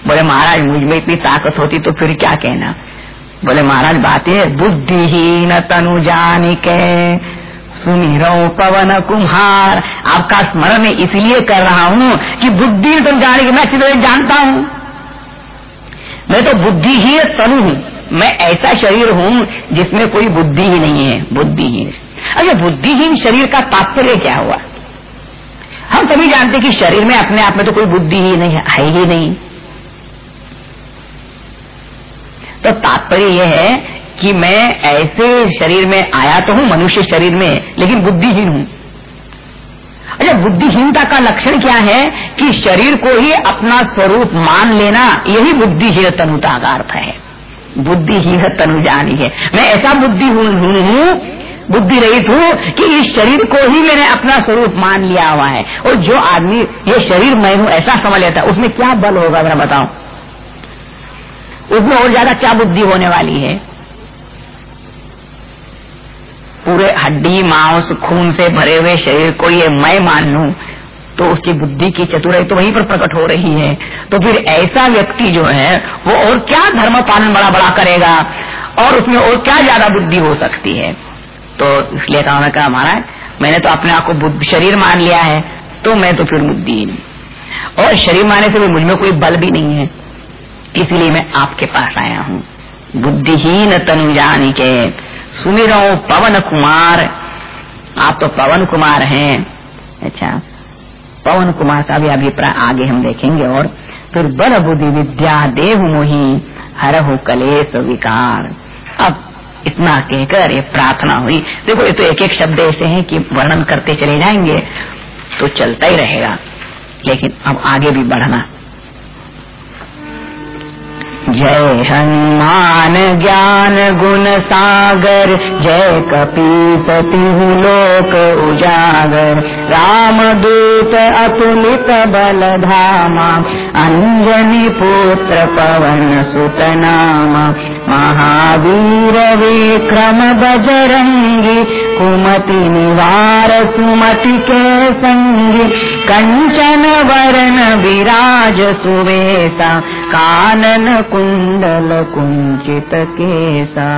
बोले, महाराज, मुझमें इतनी ताकत होती तो फिर क्या कहना? बोले, महाराज, बात है बुद्धिहीन तनु जान के रहो पवन कुम्हार। आपका स्मरण इसलिए कर रहा हूँ कि बुद्धि तुम जाने की मैं अच्छी जानता हूँ। मैं तो बुद्धि ही तनु हूँ। मैं ऐसा शरीर हूँ जिसमें कोई बुद्धि ही नहीं है बुद्धिहीन अच्छा बुद्धिहीन शरीर का तात्पर्य क्या हुआ? हम सभी जानते कि शरीर में अपने आप में तो कोई बुद्धि ही नहीं, है ही नहीं। तो तात्पर्य यह है कि मैं ऐसे शरीर में आया तो हूँ, मनुष्य शरीर में, लेकिन बुद्धिहीन हूँ। अच्छा बुद्धिहीनता का लक्षण क्या है कि शरीर को ही अपना स्वरूप मान लेना, यही बुद्धिहीन तनुता का अर्थ है। बुद्धिहीन तनु जानी है। मैं ऐसा बुद्धि हूँ बुद्धि रहित हूँ कि इस शरीर को ही मैंने अपना स्वरूप मान लिया हुआ है। और जो आदमी, ये शरीर मैं हूँ, ऐसा समझ लेता है, उसमें क्या बल होगा मेरा बताओ उसमें और ज़्यादा क्या बुद्धि होने वाली है? पूरे हड्डी, मांस, खून से भरे हुए शरीर को ये मैं मान लू तो उसकी बुद्धि की चतुराई तो वहीं पर प्रकट हो रही है। तो फिर ऐसा व्यक्ति जो है, वो और क्या धर्म पालन बड़ा बड़ा करेगा? और उसमें और क्या ज़्यादा बुद्धि हो सकती है? तो इसलिए कहा मैं कहा, महाराज, मैंने तो अपने आप को शरीर मान लिया है तो मैं तो फिर बुद्धिहीन और शरीर माने से भी मुझमें कोई बल भी नहीं है। इसीलिए मैं आपके पास आया हूँ। बुद्धिहीन तनु जानी के सुमिरो पवन कुमार। आप तो पवन कुमार हैं। अच्छा पवन कुमार का भी अभिप्राय आगे हम देखेंगे और फिर बल बुद्धि विद्या देव मोही हर हो कलेश विकार। अब इतना कहकर ये प्रार्थना हुई। देखो, ये तो एक एक शब्द ऐसे हैं कि वर्णन करते चले जाएँगे तो चलता ही रहेगा। लेकिन अब आगे भी बढ़ना। जय हनुमान ज्ञान गुण सागर जय कपी सती लोक उजागर। राम दूत अतुलित बल धामा अंजनी पुत्र पवन सुत महावीर विक्रम कुमति निवार सुमति के सङ्गि कञ्चन वरण विराज सुवेता कानन कुण्डल कुञ्चित केसा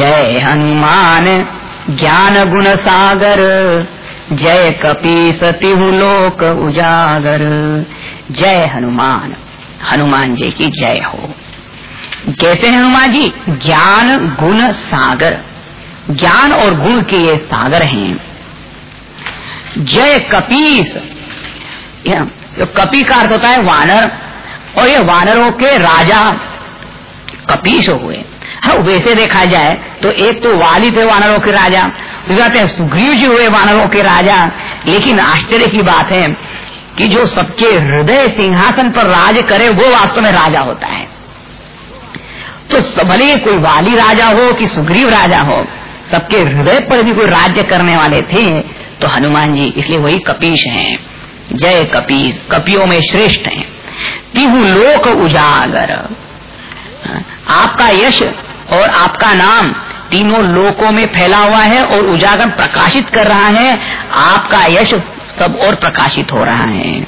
जय हनुमान, ज्ञान गुण सागर। जय कपी सतिहु लोक उजागर। जय हनुमान हनुमान जी की जय हो। कैसे हनुमान जी, ज्ञान, गुण, सागर। ज्ञान और गुण के ये सागर हैं। जय कपीस तो कपी का अर्थ होता है वानर, और ये वानरों के राजा कपीस हुए। हाँ वैसे देखा जाए तो एक तो वाली थे वानरों के राजा कहते हैं सुग्रीव जी हुए वानरों के राजा। लेकिन आश्चर्य की बात है कि जो सबके हृदय सिंहासन पर राज करे, वो वास्तव में राजा होता है। तो भले कोई वाली राजा हो कि सुग्रीव राजा हो, सबके हृदय पर भी कोई राज्य करने वाले थे तो हनुमान जी, इसलिए वही कपीश हैं। जय कपीश, कपियों में श्रेष्ठ हैं। तिहु लोक उजागर। आपका यश और आपका नाम तीनों लोकों में फैला हुआ है और उजागर प्रकाशित कर रहा है। आपका यश सब और प्रकाशित हो रहा है।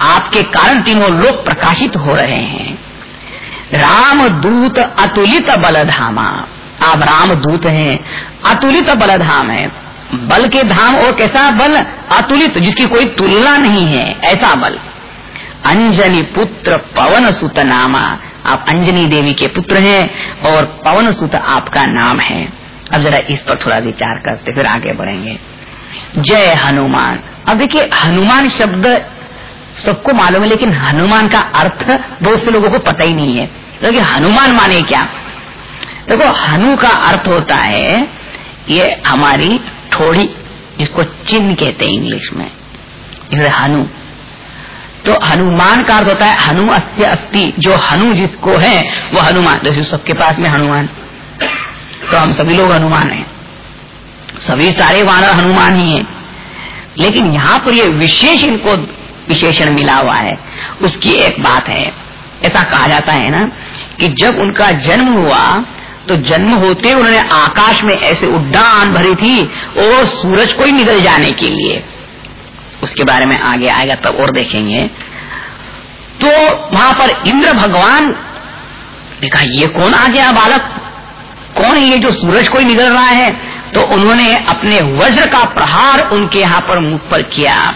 आपके कारण तीनों लोक प्रकाशित हो रहे हैं। राम दूत अतुलित बलधामा। आप राम दूत हैं। अतुलित बलधाम है। बल के धाम और कैसा बल? अतुलित, जिसकी कोई तुलना नहीं है, ऐसा बल। अंजनी पुत्र पवन सुत नामा आप अंजनी देवी के पुत्र हैं और पवन सुत आपका नाम है। अब जरा इस पर थोड़ा विचार करते, फिर आगे बढ़ेंगे। जय हनुमान। अब देखिए, हनुमान शब्द सबको मालूम है, लेकिन हनुमान का अर्थ बहुत से लोगों को पता ही नहीं है। क्योंकि हनुमान माने क्या? देखो तो हनु का अर्थ होता है, ये हमारी थोड़ी जिसको चिन्ह कहते हैं इंग्लिश में। हनु। तो हनुमान का अर्थ होता है, हनु अस्थि अस्थि जो हनु जिसको है, वो हनुमान। जैसे सबके पास में हनुमान। तो हम सभी लोग हनुमान हैं। सभी सारे वानर हनुमान ही हैं। लेकिन यहाँ पर ये विशेष इनको विशेषण मिला हुआ है। उसकी एक बात है। ऐसा कहा जाता है ना, कि जब उनका जन्म हुआ तो जन्म होते उन्होंने आकाश में ऐसे उड्डान भरी थी, और सूरज को ही निकल जाने के लिए। उसके बारे में आगे आएगा, तब और देखेंगे। तो वहाँ पर इंद्र भगवान ने कहा, ये कौन आ गया बालक? कौन है ये जो सूरज को ही निकल रहा है? तो उन्होंने अपने वज्र का प्रहार उनके यहाँ पर मुख पर किया।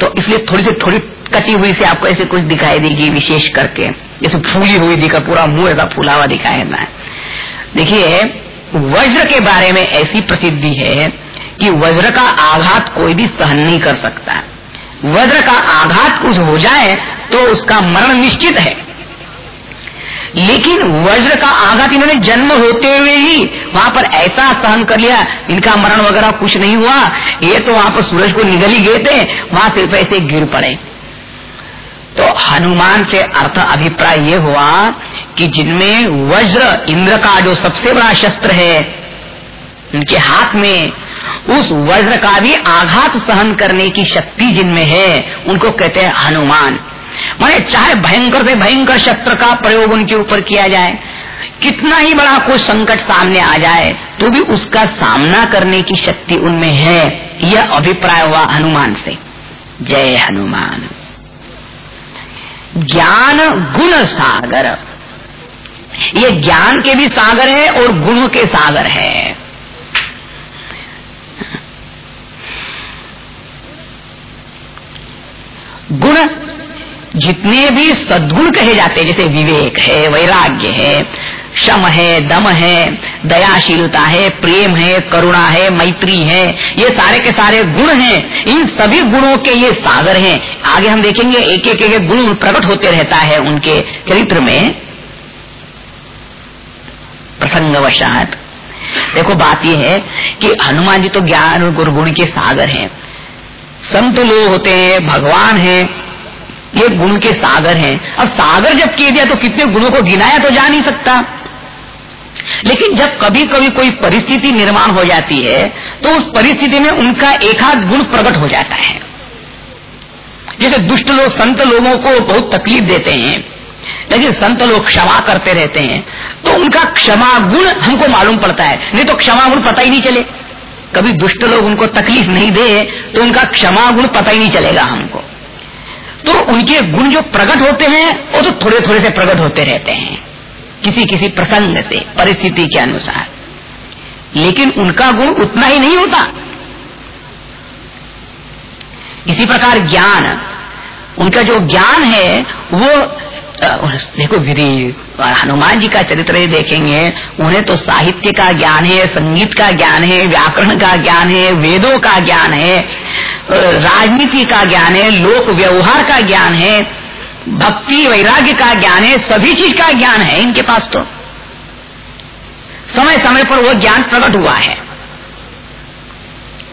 तो इसलिए थोड़ी सी थोड़ी कटी हुई से आपको ऐसे कुछ दिखाई देगी विशेष करके। जैसे फूली हुई दिखा, पूरा मुँह ऐसा फूला हुआ दिखाई देना है। देखिए, वज्र के बारे में ऐसी प्रसिद्धि है कि वज्र का आघात कोई भी सहन नहीं कर सकता। वज्र का आघात कुछ हो जाए तो उसका मरण निश्चित है। लेकिन वज्र का आघात इन्होंने जन्म होते हुए ही वहाँ पर ऐसा सहन कर लिया, इनका मरण वगैरह कुछ नहीं हुआ, ये तो वहाँ पर सूरज को निगल ही गए थे, वहाँ सिर्फ़ ऐसे गिर पड़े। तो हनुमान से अर्थ अभिप्राय ये हुआ कि जिनमें वज्र इंद्र का जो सबसे बड़ा शस्त्र है, उनके हाथ में उस वज्र का भी आघात सहन करने की शक्ति जिनमें है, उनको कहते हैं हनुमान। माने चाहे भयंकर से भयंकर शस्त्र का प्रयोग उनके ऊपर किया जाए, कितना ही बड़ा कोई संकट सामने आ जाए तो भी उसका सामना करने की शक्ति उनमें है, यह अभिप्राय हुआ हनुमान से। जय हनुमान। ज्ञान गुण सागर। ये ज्ञान के भी सागर है और गुणों के सागर है। गुण। जितने भी सद्गुण कहे जाते हैं, जैसे विवेक है, वैराग्य है, शम है, दम है, दयाशीलता है, प्रेम है, करुणा है, मैत्री है, ये सारे के सारे गुण हैं। इन सभी गुणों के ये सागर हैं। आगे हम देखेंगे एक एक एक गुण प्रकट होते रहता है उनके चरित्र में। प्रसंगवशात। देखो, बात यह है कि हनुमान जी तो ज्ञान और गुण के सागर हैं। संत लोग होते हैं, भगवान है, ये गुण के सागर हैं। अब सागर जब किए दिया तो कितने गुणों को गिनाया तो जा नहीं सकता। लेकिन जब कभी कभी कोई परिस्थिति निर्माण हो जाती है तो उस परिस्थिति में उनका एकाध गुण प्रकट हो जाता है। जैसे दुष्ट लोग संत लोगों को बहुत तकलीफ़ देते हैं, लेकिन संत लोग क्षमा करते रहते हैं तो उनका क्षमा गुण हमको मालूम पड़ता है। नहीं तो क्षमा गुण पता ही नहीं चले। कभी दुष्ट लोग उनको तकलीफ़ नहीं दे तो उनका क्षमा गुण पता ही नहीं चलेगा हमको। तो उनके गुण जो प्रकट होते हैं, वो तो थोड़े थोड़े से प्रकट होते रहते हैं किसी किसी प्रसंग से, परिस्थिति के अनुसार। लेकिन उनका गुण उतना ही नहीं होता। इसी प्रकार ज्ञान, उनका जो ज्ञान है, वो देखो विधि हनुमान जी का चरित्र ही देखेंगे। उन्हें तो साहित्य का ज्ञान है, संगीत का ज्ञान है, व्याकरण का ज्ञान है, वेदों का ज्ञान है, राजनीति का ज्ञान है, लोक व्यवहार का ज्ञान है, भक्ति, वैराग्य का ज्ञान है, सभी चीज़ का ज्ञान है इनके पास तो। समय समय पर वो ज्ञान प्रकट हुआ है।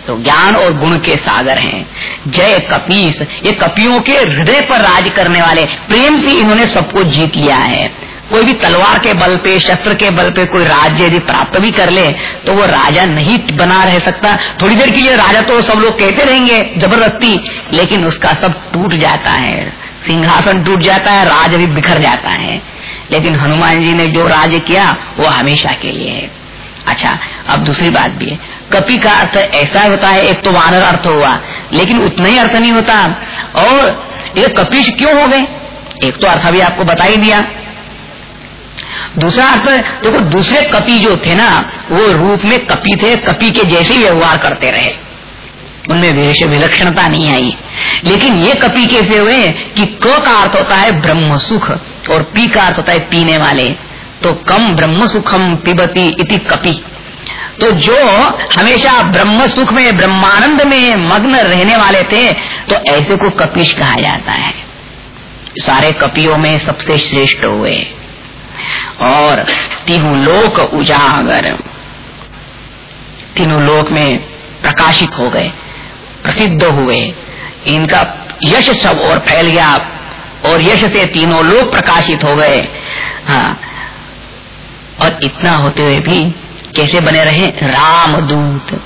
तो ज्ञान और गुण के सागर हैं। जय कपीस। ये कपियों के हृदय पर राज करने वाले, प्रेम से इन्होंने सबको जीत लिया है। कोई भी तलवार के बल पे, शस्त्र के बल पे कोई राज्य यदि प्राप्त भी कर ले तो वो राजा नहीं बना रह सकता। थोड़ी देर के लिए राजा तो सब लोग कहते रहेंगे, ज़बरदस्ती, लेकिन उसका सब टूट जाता है। सिंहासन टूट जाता है, राज भी बिखर जाता है। लेकिन हनुमान जी ने जो राज्य किया, वो हमेशा के लिए है। अच्छा अब दूसरी बात भी है। कपि का अर्थ ऐसा होता है, एक तो वानर अर्थ हुआ, लेकिन उतना ही अर्थ नहीं होता। और ये कपिश क्यों हो गए? एक तो अर्थ अभी आपको बता ही दिया। दूसरा अर्थ, देखो, दूसरे कपि जो थे ना, वो रूप में कपि थे, कपि के जैसे ही व्यवहार करते रहे। उनमें विशेष विलक्षणता नहीं आई। लेकिन ये कपि कैसे हुए कि क का अर्थ होता है ब्रह्म सुख, और पी का अर्थ होता है पीने वाले। तो कम ब्रह्म सुखम पिबती इति कपि। तो जो हमेशा ब्रह्म सुख में, ब्रह्मानंद में मग्न रहने वाले थे तो ऐसे को कपिश कहा जाता है। सारे कपियों में सबसे श्रेष्ठ हुए। और तीनों लोक उजागर। तीनों लोक में प्रकाशित हो गए, प्रसिद्ध हुए। इनका यश सब और फैल गया, और यश से तीनों लोग प्रकाशित हो गए। हाँ। और इतना होते हुए भी कैसे बने रहे? राम दूत।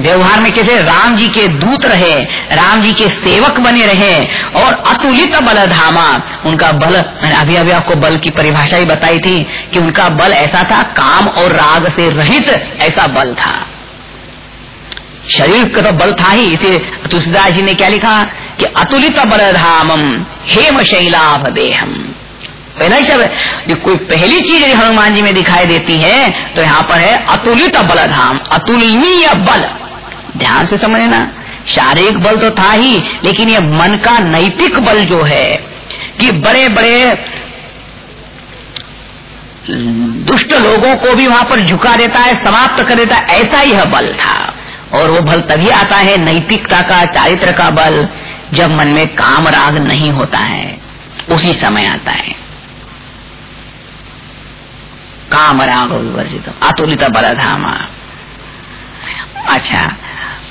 व्यवहार में कैसे राम जी के दूत रहे, राम जी के सेवक बने रहे, और अतुलित बल धामा उनका बल, मैंने अभी अभी आपको बल की परिभाषा ही बताई थी कि उनका बल ऐसा था, काम और राग से रहित ऐसा बल था। शरीर का तो बल था ही, इसे तुलसीदास जी ने क्या लिखा? कि अतुलित बल धामम हेम शैलाभ देहम। पहला ही शब्द कोई पहली चीज़ यदि हनुमान जी में दिखाई देती है तो यहाँ पर है अतुलित बल धाम अतुलनीय बल। ध्यान से समझना। शारीरिक बल तो था ही, लेकिन ये मन का नैतिक बल जो है, कि बड़े बड़े दुष्ट लोगों को भी वहाँ पर झुका देता है, समाप्त कर देता है, ऐसा ही बल था। और वो बल तभी आता है, नैतिकता का, चारित्र का बल, जब मन में काम राग नहीं होता है, उसी समय आता है। काम राग विवर्जित अतुलित बलधामा अच्छा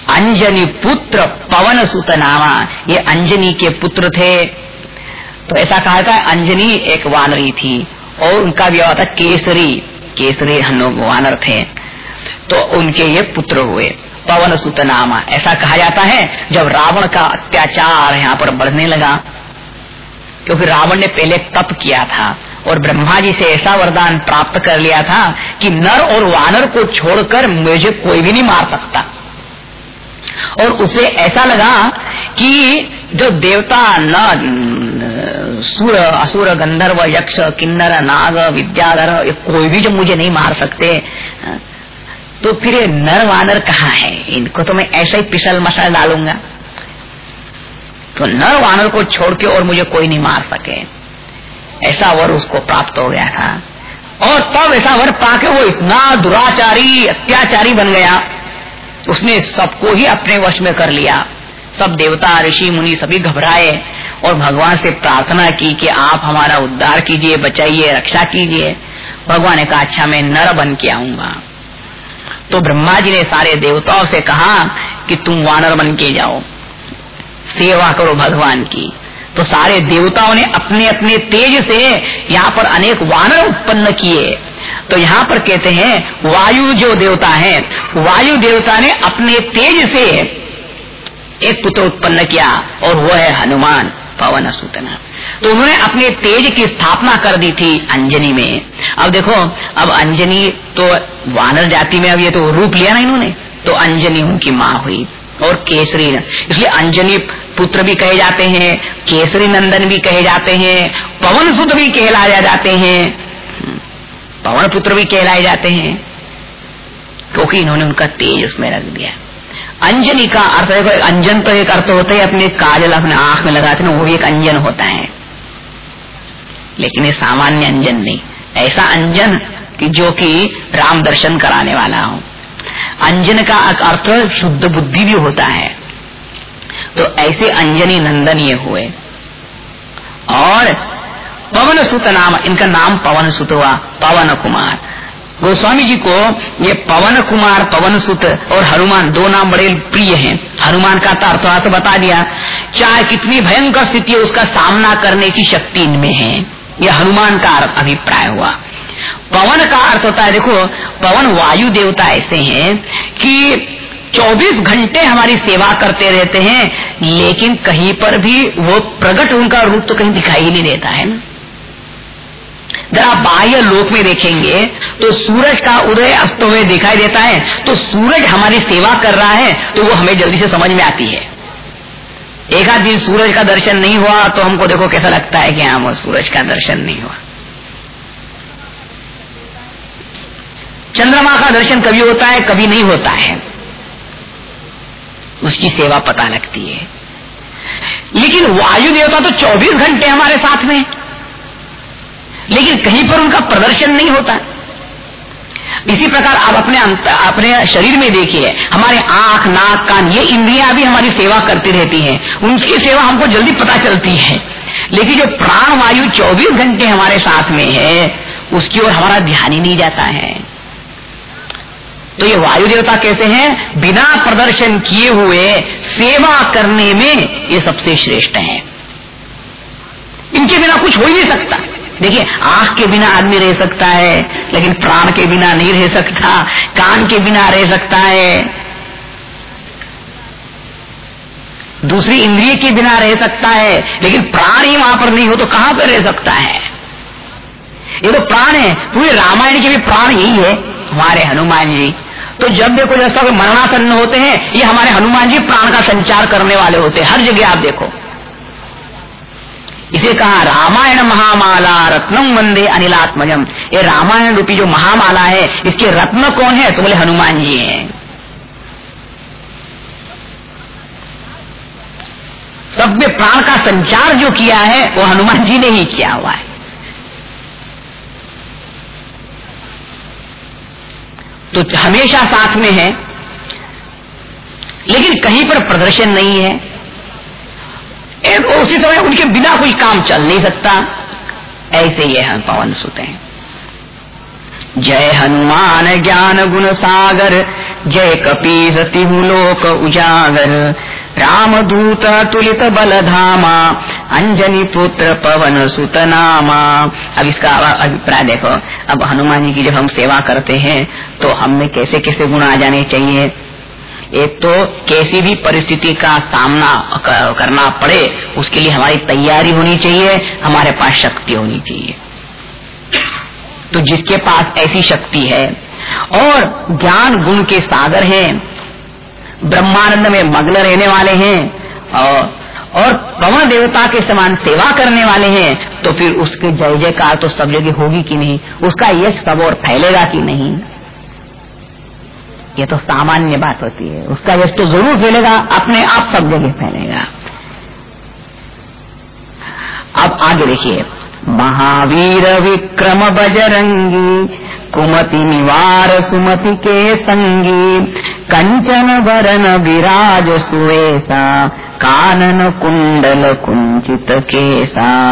अंजनी पुत्र पवन सुत नामा, ये अंजनी के पुत्र थे। तो ऐसा कहा था अंजनी एक वानरी थी, और उनका विवाह था केसरी। केसरी हम लोग वानर थे। तो उनके ये पुत्र हुए पवन सुत नामा। ऐसा कहा जाता है, जब रावण का अत्याचार यहाँ पर बढ़ने लगा, क्योंकि रावण ने पहले तप किया था। और ब्रह्मा जी से ऐसा वरदान प्राप्त कर लिया था कि नर और वानर को छोड़कर मुझे कोई भी नहीं मार सकता। और उसे ऐसा लगा कि जो देवता न, सुर, असुर, गंधर्व, यक्ष, किन्नर, नाग, विद्याधर, ये कोई भी जो मुझे नहीं मार सकते तो फिर ये नर वानर कहाँ है? इनको तो मैं ऐसा ही पिसल मसल डालूँगा। तो नर वानर को छोड़ के और मुझे कोई नहीं मार सके। ऐसा वर उसको प्राप्त हो गया था। और तब ऐसा वर पाके वो इतना दुराचारी, अत्याचारी बन गया। उसने सबको ही अपने वश में कर लिया। सब देवता, ऋषि, मुनि सभी घबराए और भगवान से प्रार्थना की कि आप हमारा उद्धार कीजिए, बचाइए, रक्षा कीजिए। भगवान ने कहा अच्छा मैं नर बन के आऊँगा। तो ब्रह्मा जी ने सारे देवताओं से कहा कि तुम वानर बन के जाओ। सेवा करो भगवान की। तो सारे देवताओं ने अपने अपने तेज से यहाँ पर अनेक वानर उत्पन्न किए। तो यहाँ पर कहते हैं, वायु जो देवता है, वायु देवता ने अपने तेज से एक पुत्र उत्पन्न किया और वो है हनुमान पवन सूतना। तो उन्होंने अपने तेज की स्थापना कर दी थी अंजनी में। अब देखो, अब अंजनी तो वानर जाति में, अब ये तो रूप लिया ना इन्होंने। तो अंजनी उनकी माँ हुई और केसरी। इसलिए अंजनी पुत्र भी कहे जाते हैं, केसरी नंदन भी कहे जाते हैं, पवन सुत भी कहलाया जाते हैं। पवन पुत्र भी कहलाए जाते हैं। क्योंकि इन्होंने उनका तेज उसमें रख दिया। अंजनी का अर्थ, देखो अंजन तो एक अर्थ होता है अपने काजल अपने आँख में लगाते ना वो भी एक अंजन होता है। लेकिन ये सामान्य अंजन नहीं। ऐसा अंजन कि जो कि राम दर्शन कराने वाला हो। अंजन का अर्थ, शुद्ध बुद्धि भी होता है। तो ऐसे अंजनी नंदन ये हुए। और पवन सुत नाम, इनका नाम पवन सुत हुआ पवन कुमार गोस्वामी जी को ये पवन कुमार पवन सुत और हनुमान दो नाम बड़े प्रिय हैं। हनुमान का तो अर्थ तो बता दिया, चाहे कितनी भयंकर स्थिति उसका सामना करने की शक्ति इनमें है। यह हनुमान का अभिप्राय हुआ। पवन का अर्थ होता है, देखो, पवन वायु देवता ऐसे हैं कि 24 घंटे हमारी सेवा करते रहते हैं, लेकिन कहीं पर भी वो प्रकट उनका रूप तो कहीं दिखाई नहीं देता है। अगर आप बाह्य लोक में देखेंगे तो सूरज का उदय अस्त हुए दिखाई देता है तो सूरज हमारी सेवा कर रहा है तो वो हमें जल्दी से समझ में आती है। एक आध दिन सूरज का दर्शन नहीं हुआ तो हमको देखो कैसा लगता है कि हाँ सूरज का दर्शन नहीं हुआ। चंद्रमा का दर्शन कभी होता है, कभी नहीं होता है। उसकी सेवा पता लगती है। लेकिन वायु देवता तो 24 घंटे हमारे साथ में लेकिन कहीं पर उनका प्रदर्शन नहीं होता। इसी प्रकार आप अपने अपने शरीर में देखिए, हमारे आँख, नाक, कान, ये इंद्रियाँ भी हमारी सेवा करती रहती हैं। उनकी सेवा हमको जल्दी पता चलती है। लेकिन जो प्राण वायु 24 घंटे हमारे साथ में है, उसकी ओर हमारा ध्यान ही नहीं जाता है। तो ये वायु देवता कैसे हैं? बिना प्रदर्शन किए हुए सेवा करने में ये सबसे श्रेष्ठ है। इनके बिना कुछ हो ही नहीं सकता। देखिए, आँख के बिना आदमी रह सकता है, लेकिन प्राण के बिना नहीं रह सकता, कान के बिना रह सकता है। दूसरी इंद्रिय के बिना रह सकता है, लेकिन प्राण ही वहाँ पर नहीं हो तो कहाँ पर रह सकता है? ये तो प्राण है, पूरे रामायण के भी प्राण यही है। हमारे हनुमान जी तो जब देखो जैसा मरणासन्न होते हैं, ये हमारे हनुमान जी प्राण का संचार करने वाले होते हैं। हर जगह आप देखो। इसे कहा, रामायण महामाला, रत्नम वंदे अनिलात्मजम। ये रामायण रूपी जो महामाला है, इसके रत्न कौन है? तो बोले, हनुमान जी हैं। सब में प्राण का संचार जो किया है, वो हनुमान जी ने ही किया हुआ है। तो हमेशा साथ में है, लेकिन कहीं पर प्रदर्शन नहीं है। एक उसी समय उनके बिना कोई काम चल नहीं सकता। ऐसे ये हम पवन सुते हैं। जय हनुमान ज्ञान गुण सागर, जय कपी सती लोक उजागर। राम दूत तुलित बल धामा अंजनी पुत्र पवन सुत नामा। अब इसका अभिप्राय देखो, अब हनुमान जी की जब हम सेवा करते हैं तो हमें कैसे कैसे गुण आ जाने चाहिए? एक तो कैसी भी परिस्थिति का सामना करना पड़े, उसके लिए हमारी तैयारी होनी चाहिए, हमारे पास शक्ति होनी चाहिए। तो जिसके पास ऐसी शक्ति है, और ज्ञान गुण के सागर हैं ब्रह्मानंद में मग्न रहने वाले हैं और और पवन देवता के समान सेवा करने वाले हैं तो फिर उसके जय जयकार तो सब जगह होगी कि नहीं? उसका यश सब और फैलेगा कि नहीं? ये तो सामान्य बात होती है। उसका यश तो ज़रूर फैलेगा, अपने आप सब जगह फैलेगा। अब आगे देखिए। महावीर विक्रम बजरंगी कुमति निवार सुमति के संगी। कंचन वरन विराज सुवेसा कानन कुंडल कुंचित केसा।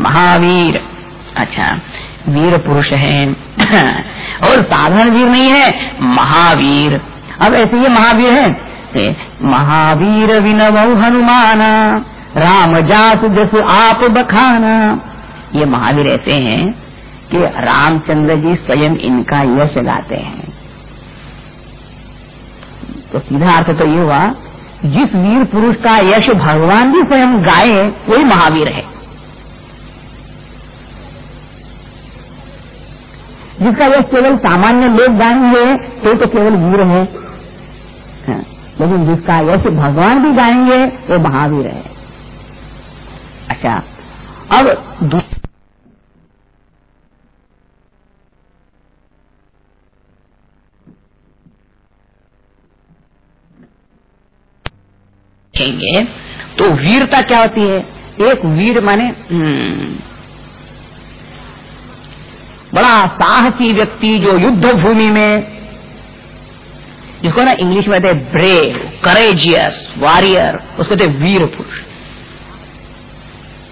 महावीर अच्छा वीर पुरुष है। <clears throat> और साधारण वीर नहीं है, महावीर। अब ऐसे ये महावीर है। महावीर विनव हनुमाना, राम जास जस आप बखाना। ये महावीर ऐसे हैं कि रामचंद्र जी स्वयं इनका यश गाते हैं। तो सीधा अर्थ तो ये हुआ जिस वीर पुरुष का यश भगवान भी स्वयं गाए वही महावीर है। जिसका यश केवल सामान्य लोग गाएँगे तो तो केवल वीर है। हाँ, लेकिन जिसका यश भगवान भी गाएँगे वो महावीर है। अच्छा अब देखेंगे। तो वीरता क्या होती है? एक वीर माने हम्म, बड़ा साहसी व्यक्ति जो युद्ध भूमि में जिसको ना इंग्लिश में थे ब्रेव करेजियस वॉरियर उसको कहते वीर पुरुष।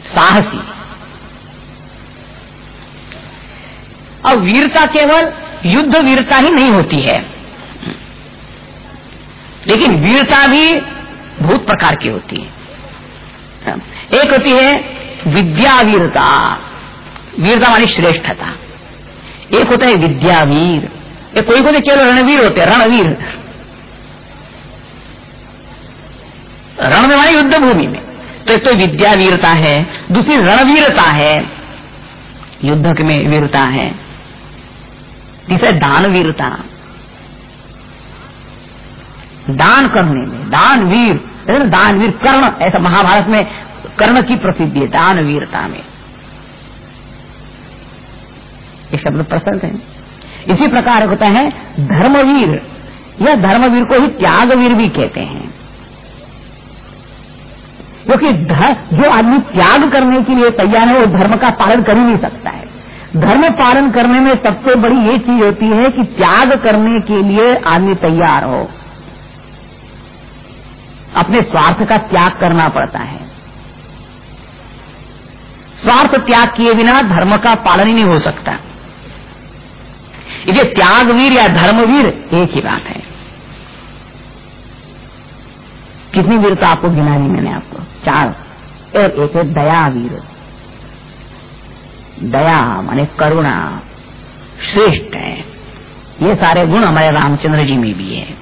साहसी। अब वीरता केवल युद्ध वीरता ही नहीं होती है। लेकिन वीरता भी बहुत प्रकार की होती है। एक होती है विद्या वीरता वीरता मानी श्रेष्ठता। एक होता है विद्यावीर। एक कोई कोई केवल रणवीर होते हैं, रणवीर। रण में मानी युद्ध भूमि में। तो एक तो विद्यावीरता है, दूसरी रणवीरता है। युद्ध में वीरता है। तीसरा दानवीरता। दान करने में, दानवीर दानवीर कर्ण, ऐसा महाभारत में कर्ण की प्रसिद्धि है, दानवीरता में। ये शब्द प्रसन्न है। इसी प्रकार होता है, धर्मवीर। या धर्मवीर को ही त्यागवीर भी कहते हैं। क्योंकि जो आदमी त्याग करने के लिए तैयार है, वो धर्म का पालन कर ही नहीं सकता है। धर्म पालन करने में सबसे बड़ी ये चीज़ होती है कि त्याग करने के लिए आदमी तैयार हो। अपने स्वार्थ का त्याग करना पड़ता है। स्वार्थ त्याग किए बिना धर्म का पालन ही नहीं हो सकता। ये त्यागवीर या धर्मवीर एक ही बात है। कितनी वीरता आपको गिना दी मैंने आपको? चार। और एक है दयावीर। दया माने करुणा। श्रेष्ठ है। ये सारे गुण हमारे रामचंद्र जी में भी है।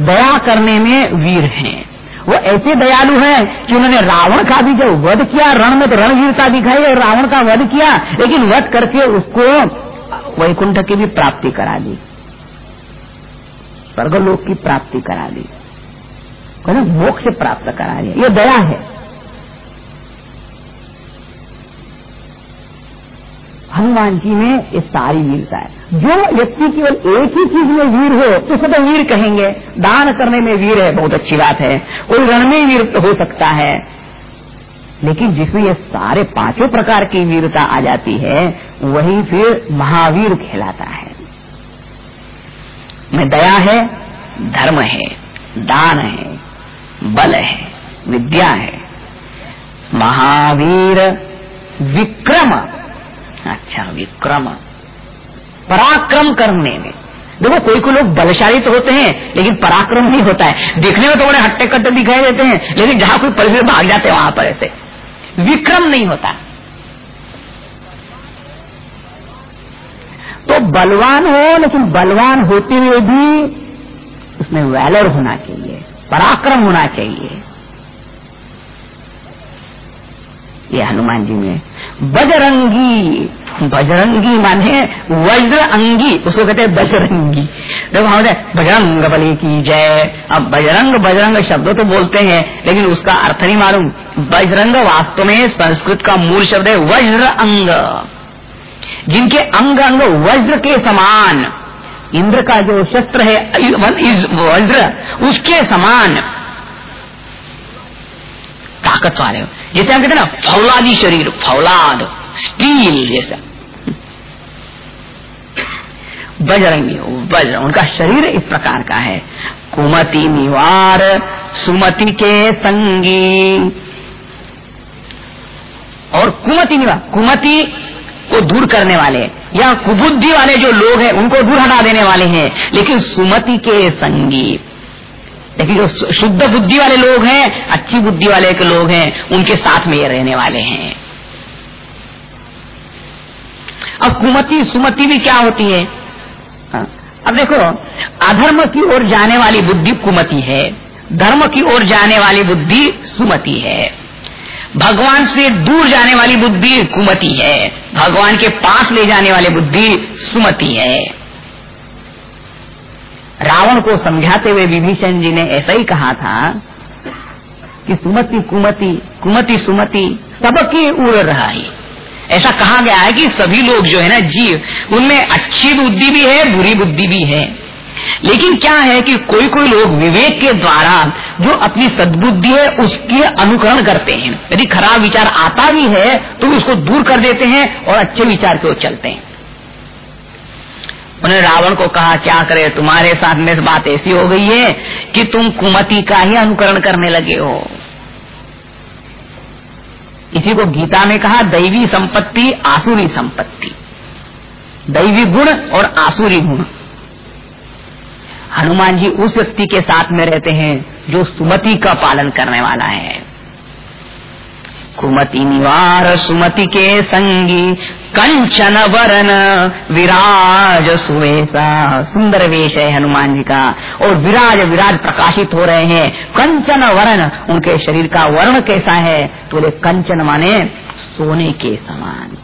दया करने में वीर हैं। वो ऐसे दयालु हैं कि उन्होंने रावण का भी जब वध किया, रण में तो रणवीरता दिखाई और रावण का वध किया, लेकिन वध करके उसको वैकुंठ की भी प्राप्ति करा दी। स्वर्गलोक की प्राप्ति करा दी। मोक्ष प्राप्त करा दिया ये दया है। हनुमान जी में ये सारी वीरता है। जो व्यक्ति केवल एक ही चीज़ में वीर हो उसे तो वीर कहेंगे। दान करने में वीर है, बहुत अच्छी बात है। कोई रण में वीर हो सकता है। लेकिन जिसमें ये सारे पाँचों प्रकार की वीरता आ जाती है, वही फिर महावीर कहलाता है। में दया है, धर्म है, दान है, बल है, विद्या है। महावीर विक्रम अच्छा विक्रम पराक्रम करने में। देखो, कोई कोई लोग बलशाली तो होते हैं, लेकिन पराक्रम नहीं होता है। देखने में तो बड़े हट्टे कट्टे दिखाई देते हैं, लेकिन जहाँ कोई परिसर भाग जाते हैं, वहाँ पर ऐसे। विक्रम नहीं होता। तो बलवान हो, लेकिन बलवान होते हुए भी उसमें वैलर होना चाहिए, पराक्रम होना चाहिए। ये हनुमान जी में बजरंगी। बजरंगी माने वज्र अंगी उसको कहते हैं बजरंगी। देखो हम बजरंग बली की जय। अब बजरंग बजरंग शब्द तो बोलते हैं, लेकिन उसका अर्थ नहीं मालूम। बजरंग वास्तव में संस्कृत का मूल शब्द है वज्र अंग जिनके अंग अंग वज्र के समान, इंद्र का जो शस्त्र है वज्र, उसके समान। ताकत वाले जैसे हम कहते हैं ना, फौलादी शरीर, फौलाद स्टील जैसा। बजरंगी वज्र उनका शरीर इस प्रकार का है। कुमति निवार, सुमति के संगी। और कुमति निवार, कुमति को दूर करने वाले, या कुबुद्धि वाले जो लोग हैं, उनको दूर हटा देने वाले हैं। लेकिन सुमति के संगी। लेकिन जो शुद्ध बुद्धि वाले लोग हैं अच्छी बुद्धि वाले के लोग हैं उनके साथ में ये रहने वाले हैं। अब कुमति सुमति भी क्या होती है? हाँ, अब देखो अधर्म की ओर जाने वाली बुद्धि कुमति है धर्म की ओर जाने वाली बुद्धि सुमति है। भगवान से दूर जाने वाली बुद्धि कुमति है भगवान के पास ले जाने वाली बुद्धि सुमति है। रावण को समझाते हुए विभीषण जी ने ऐसा ही कहा था कि सुमति कुमति कुमति सुमति, सबकी उड़ रहा है। ऐसा कहा गया है कि सभी लोग जो है ना जीव, उनमें अच्छी बुद्धि भी है, बुरी बुद्धि भी है। लेकिन क्या है कि कोई कोई लोग विवेक के द्वारा जो अपनी सद्बुद्धि है, उसके अनुकरण करते हैं। यदि खराब विचार आता भी है तो उसको दूर कर देते हैं और अच्छे विचार की ओर चलते हैं। उन्होंने रावण को कहा, क्या करे? तुम्हारे साथ में बात ऐसी हो गई है कि तुम कुमति का ही अनुकरण करने लगे हो। इसी को गीता में कहा, दैवी संपत्ति, आसुरी संपत्ति। दैवी गुण और आसुरी गुण। हनुमान जी उस व्यक्ति के साथ में रहते हैं जो सुमति का पालन करने वाला है। कुमति निवार सुमति के संगी। कंचन वरन विराज सुवेशा। सुंदर वेश है हनुमान जी का। और विराज विराज प्रकाशित हो रहे हैं। कंचन वरण उनके शरीर का वर्ण कैसा है? तो कंचन माने सोने के समान।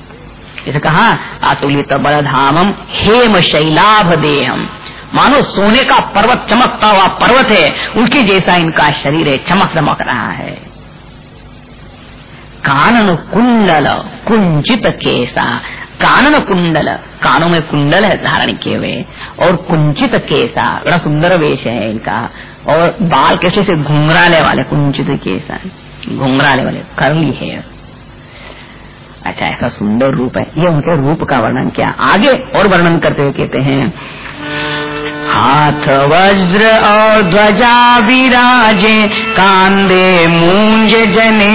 इसे कहा, अतुलित बल धामम हेम शैलाभ देहम। मानो सोने का पर्वत चमकता हुआ पर्वत है। उनके जैसा इनका शरीर है चमक चमक रहा है। कानन कुंडल कुंचित केसा। कानन कुंडल, कानों में कुंडल है धारण किए हुए, और कुंचित केसा, बड़ा सुंदर वेश है इनका। और बाल कैसे से घुंघराले वाले कुंचित केसा। घुंघराले वाले, करली है। अच्छा ऐसा सुंदर रूप है। ये उनके रूप का वर्णन किया। आगे और वर्णन करते हुए कहते हैं हाथ वज्र और ध्वजा विराजे, कांदे मूंज जने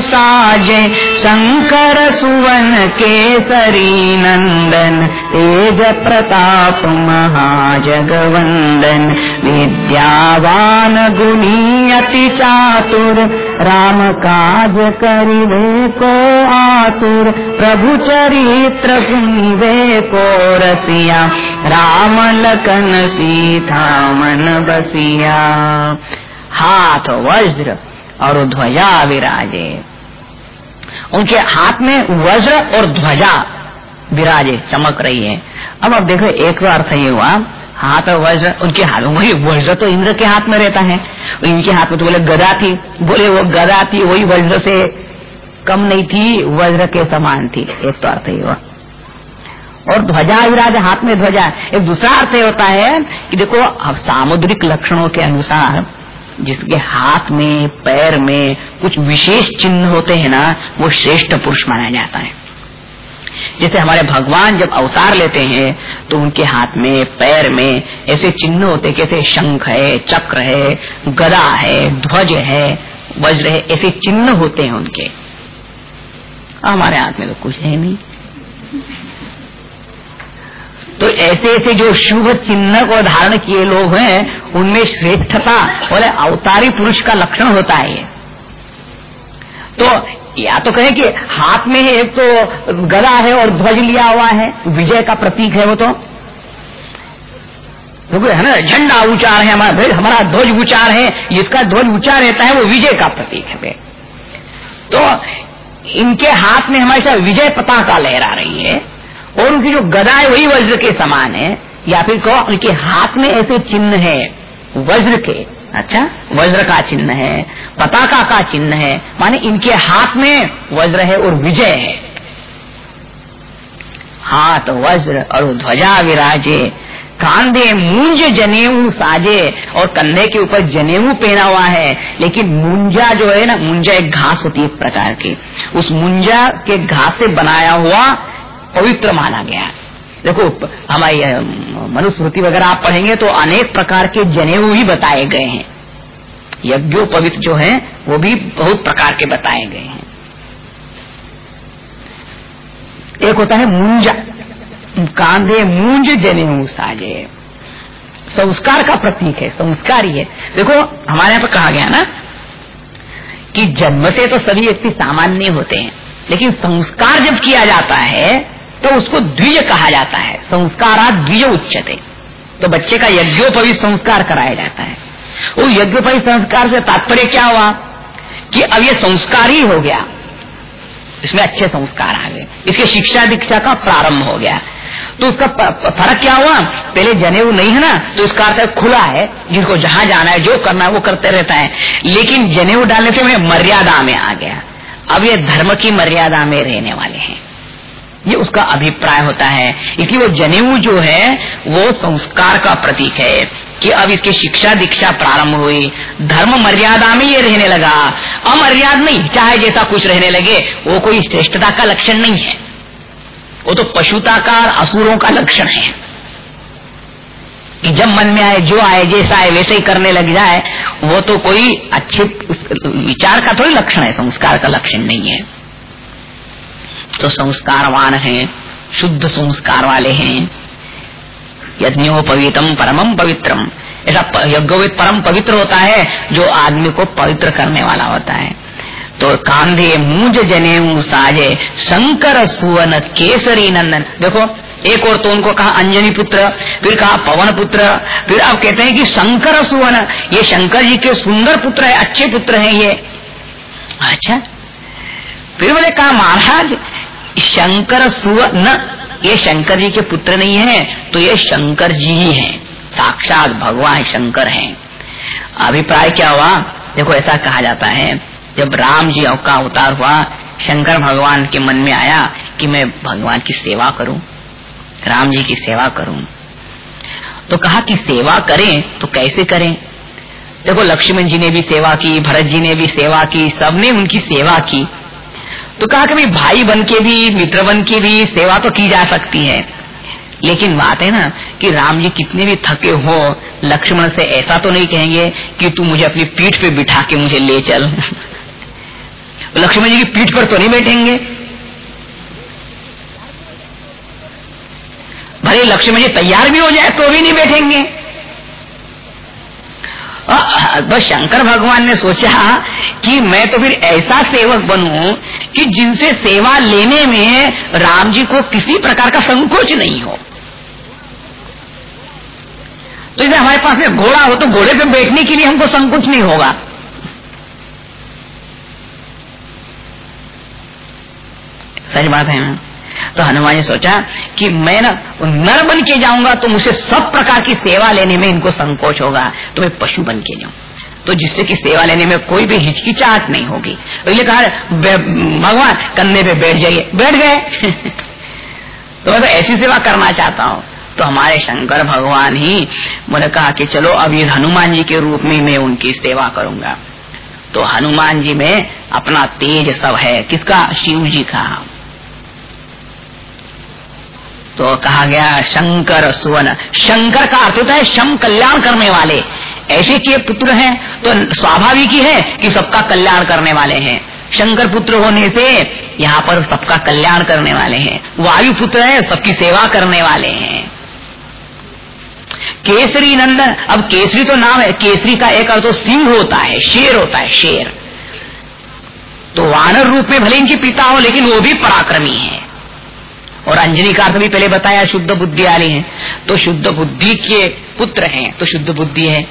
साजे शंकर सुवन केसरी नंदन, तेज प्रताप महाजगवंदन, विद्यावान गुणी अति चातुर राम काज करिवे को आतुर, प्रभु चरित्र सुनिवे को रसिया। राम लखन सीता मन बसिया। हाथ वज्र और ध्वजा विराजे। उनके हाथ में वज्र और ध्वजा विराजे, चमक रही है। अब अब देखो, एक अर्थ ये हुआ। हाथ और वज्र, उनके हाथ में वज्र तो इंद्र के हाथ में रहता है। इनके हाथ में तो बोले गदा थी। बोले वो गदा थी, वही वज्र से कम नहीं थी, वज्र के समान थी। एक तो अर्थ ही हुआ। और ध्वजा विराज, हाथ में ध्वजा। एक दूसरा अर्थ होता है कि देखो, अब सामुद्रिक लक्षणों के अनुसार जिसके हाथ में, पैर में कुछ विशेष चिन्ह होते हैं ना, वो श्रेष्ठ पुरुष माना जाता है। जैसे हमारे भगवान जब अवतार लेते हैं तो उनके हाथ में, पैर में ऐसे चिन्ह होते कैसे शंख है, चक्र है, गदा है, ध्वज है, वज्र है, ऐसे चिन्ह होते हैं उनके। हमारे हाथ में तो कुछ है नहीं। तो ऐसे ऐसे जो शुभ चिन्ह को धारण किए लोग हैं, उनमें श्रेष्ठता, बोले, अवतारी पुरुष का लक्षण होता है तो या तो कहे कि हाथ में एक तो गदा है और ध्वज लिया हुआ है, विजय का प्रतीक है वो तो। है ना? झंडा ऊँचा है, हमारा हमारा ध्वज ऊँचा है, जिसका ध्वज ऊँचा रहता है वो विजय का प्रतीक है। तो इनके हाथ में हमेशा विजय पताका लहरा रही है, और उनकी जो गदा है वही वज्र के समान है, या फिर कहो, उनके हाथ में ऐसे चिन्ह है, वज्र के। अच्छा? वज्र का चिन्ह है, पताका का चिन्ह है, माने इनके हाथ में वज्र है और विजय है। हाथ वज्र और ध्वजा विराजे, कांधे मूंज जनेऊ साजे और कंधे के ऊपर जनेऊ पहना हुआ है। लेकिन मुंजा जो है ना, मुंजा एक घास होती है एक प्रकार की। उस मुंजा के घास से बनाया हुआ पवित्र माना गया देखो, हमारी मनुस्मृति वगैरह आप पढ़ेंगे तो अनेक प्रकार के जनेऊ ही बताए गए हैं। यज्ञो पवित्र जो है, वो भी बहुत प्रकार के बताए गए हैं। एक होता है मुंजा, कांधे मूंज जनेऊ साजे। संस्कार का प्रतीक है, संस्कार ही है। देखो, हमारे यहाँ पर कहा गया ना कि जन्म से तो सभी व्यक्ति सामान्य होते हैं, लेकिन संस्कार जब किया जाता है तो उसको द्विज कहा जाता है संस्कारा द्विज उच्चते तो बच्चे का यज्ञोपवी संस्कार कराया जाता है। वो यज्ञोपवी संस्कार से तात्पर्य क्या हुआ? कि अब ये संस्कार ही हो गया। इसमें अच्छे संस्कार आ गए। इसके शिक्षा दीक्षा का प्रारंभ हो गया। तो उसका फ़र्क क्या हुआ? पहले जनेऊ नहीं है ना तो इसका अर्थ खुला है, जिनको जहाँ जाना है, जो करना है, वो करते रहता है। लेकिन जनेऊ डालने से मैं मर्यादा में आ गया। अब ये धर्म की मर्यादा में रहने वाले हैं। ये उसका अभिप्राय होता है। इसलिए वो जनेऊ जो है, वो संस्कार का प्रतीक है कि अब इसकी शिक्षा दीक्षा प्रारंभ हुई। धर्म मर्यादा में ये रहने लगा। अमर्याद नहीं, चाहे जैसा कुछ रहने लगे, वो कोई श्रेष्ठता का लक्षण नहीं है। वो तो पशुता का असुरों का लक्षण है। कि जब मन में आए, जो आए, जैसा आए, वैसे ही करने लग जाए, वो तो कोई अच्छे विचार का थोड़ी लक्षण है, संस्कार का लक्षण नहीं है। तो संस्कारवान है, शुद्ध संस्कार वाले हैं। यज्ञोपवीतम परमम पवित्रम ऐसा यज्ञोवित परम पवित्र होता है, जो आदमी को पवित्र करने वाला होता है। तो कांधे मूज जने साजे, शंकर सुवन केसरी नंदन। देखो, एक और तो उनको कहा अंजनी पुत्र, फिर कहा पवन पुत्र, फिर आप कहते हैं कि शंकर सुवन। ये शंकर जी के सुंदर पुत्र है, अच्छे पुत्र हैं ये। अच्छा फिर बोले कहा, महाराज शंकर सुवन ये शंकर जी के पुत्र नहीं है तो ये शंकर जी ही है। साक्षात भगवान शंकर हैं। अभिप्राय क्या हुआ? देखो, ऐसा कहा जाता है, जब राम जी का अवतार हुआ, शंकर भगवान के मन में आया कि मैं भगवान की सेवा करूँ, राम जी की सेवा करूँ। तो कहा कि सेवा करें तो कैसे करें? देखो, लक्ष्मण जी ने भी सेवा की, भरत जी ने भी सेवा की, सबने उनकी सेवा की। तो कहा कि भाई बन के भी, मित्र बन के भी सेवा तो की जा सकती है। लेकिन बात है ना कि राम जी कितने भी थके हो, लक्ष्मण से ऐसा तो नहीं कहेंगे कि तू मुझे अपनी पीठ पे बिठा के मुझे ले चल। <laughs> लक्ष्मण जी की पीठ पर तो नहीं बैठेंगे। भले लक्ष्मण जी तैयार भी हो जाए तो भी नहीं बैठेंगे। तो शंकर भगवान ने सोचा कि मैं तो फिर ऐसा सेवक बनूं कि जिनसे सेवा लेने में राम जी को किसी प्रकार का संकोच नहीं हो। तो जैसे हमारे पास में घोड़ा हो तो घोड़े पे बैठने के लिए हमको संकोच नहीं होगा। सच बात है ना? तो हनुमान ने सोचा कि मैं ना नर बन के जाऊँगा तो मुझे सब प्रकार की सेवा लेने में इनको संकोच होगा तो मैं पशु बन के जाऊँ। तो जिससे कि सेवा लेने में कोई भी हिचकिचाहट नहीं होगी। तो ये कहा भगवान, कंधे पे बैठ जाइए। बैठ गए। <laughs> तो मैं तो ऐसी सेवा करना चाहता हूँ। तो हमारे शंकर भगवान ही मैंने कहा कि चलो, अब ये हनुमान जी के रूप में मैं उनकी सेवा करूँगा। तो हनुमान जी में अपना तेज सब है। किसका? शिव जी का। तो कहा गया, शंकर सुवन। शंकर का अर्थ होता है शम कल्याण करने वाले। ऐसे के पुत्र हैं तो स्वाभाविक ही है कि सबका कल्याण करने वाले हैं। शंकर पुत्र होने से यहाँ पर सबका कल्याण करने वाले हैं। वायु पुत्र है, सबकी सेवा करने वाले हैं। केसरी नंदन, अब केसरी तो नाम है, केसरी का एक अर्थ तो सिंह होता है, शेर होता है, शेर। तो वानर रूप में भले इनके पिता हो, लेकिन वो भी पराक्रमी है। और अंजनी का अर्थ भी पहले बताया, शुद्ध बुद्धि वाले हैं। तो शुद्ध बुद्धि के पुत्र हैं तो शुद्ध बुद्धि है।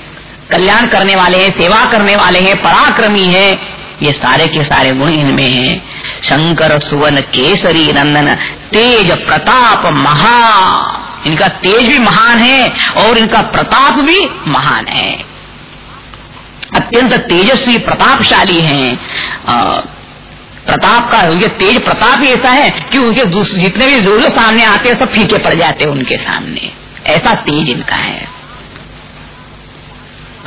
कल्याण करने वाले हैं, सेवा करने वाले हैं, पराक्रमी है। ये सारे के सारे गुण इनमें हैं। शंकर, सुवन, केसरी, नंदन, तेज प्रताप महा। इनका तेज भी महान है और इनका प्रताप भी महान है। अत्यंत तेजस्वी, प्रतापशाली हैं। प्रताप का उनके तेज प्रताप ही ऐसा है कि उनके जितने भी जो सामने आते हैं सब फीके पड़ जाते हैं उनके सामने। ऐसा तेज इनका है।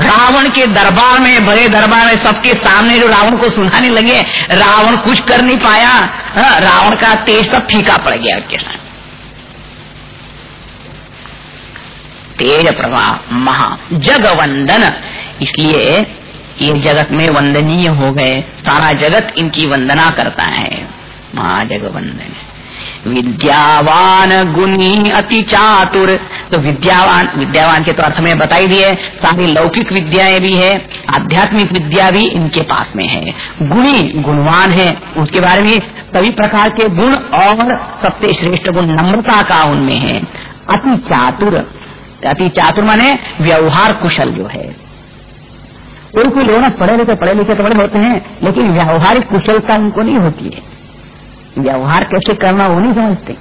रावण के दरबार में बड़े दरबार में सबके सामने जो रावण को सुनाने लगे रावण कुछ कर नहीं पाया। हाँ, रावण का तेज सब फीका पड़ गया उनके सामने। तेज प्रभाव महा जगवंदन। इसलिए ये जगत में वंदनीय हो गए, सारा जगत इनकी वंदना करता है। महाजग वंदन विद्यावान गुणी अति चातुर। तो विद्यावान विद्यावान के तो अर्थ में बताई दिए, सारी लौकिक विद्याएँ भी है, आध्यात्मिक विद्या भी इनके पास में है। गुणी गुणवान है, उसके बारे में सभी प्रकार के गुण और सबसे श्रेष्ठ गुण नम्रता का उनमें है। अति चातुर। अति चातुर माने व्यवहार कुशल जो है। कोई कोई लोग ना पढ़े लिखे पढ़े लिखे तो बड़े होते हैं, लेकिन व्यवहारिक कुशलता उनको नहीं होती है। व्यवहार कैसे करना वो नहीं समझते।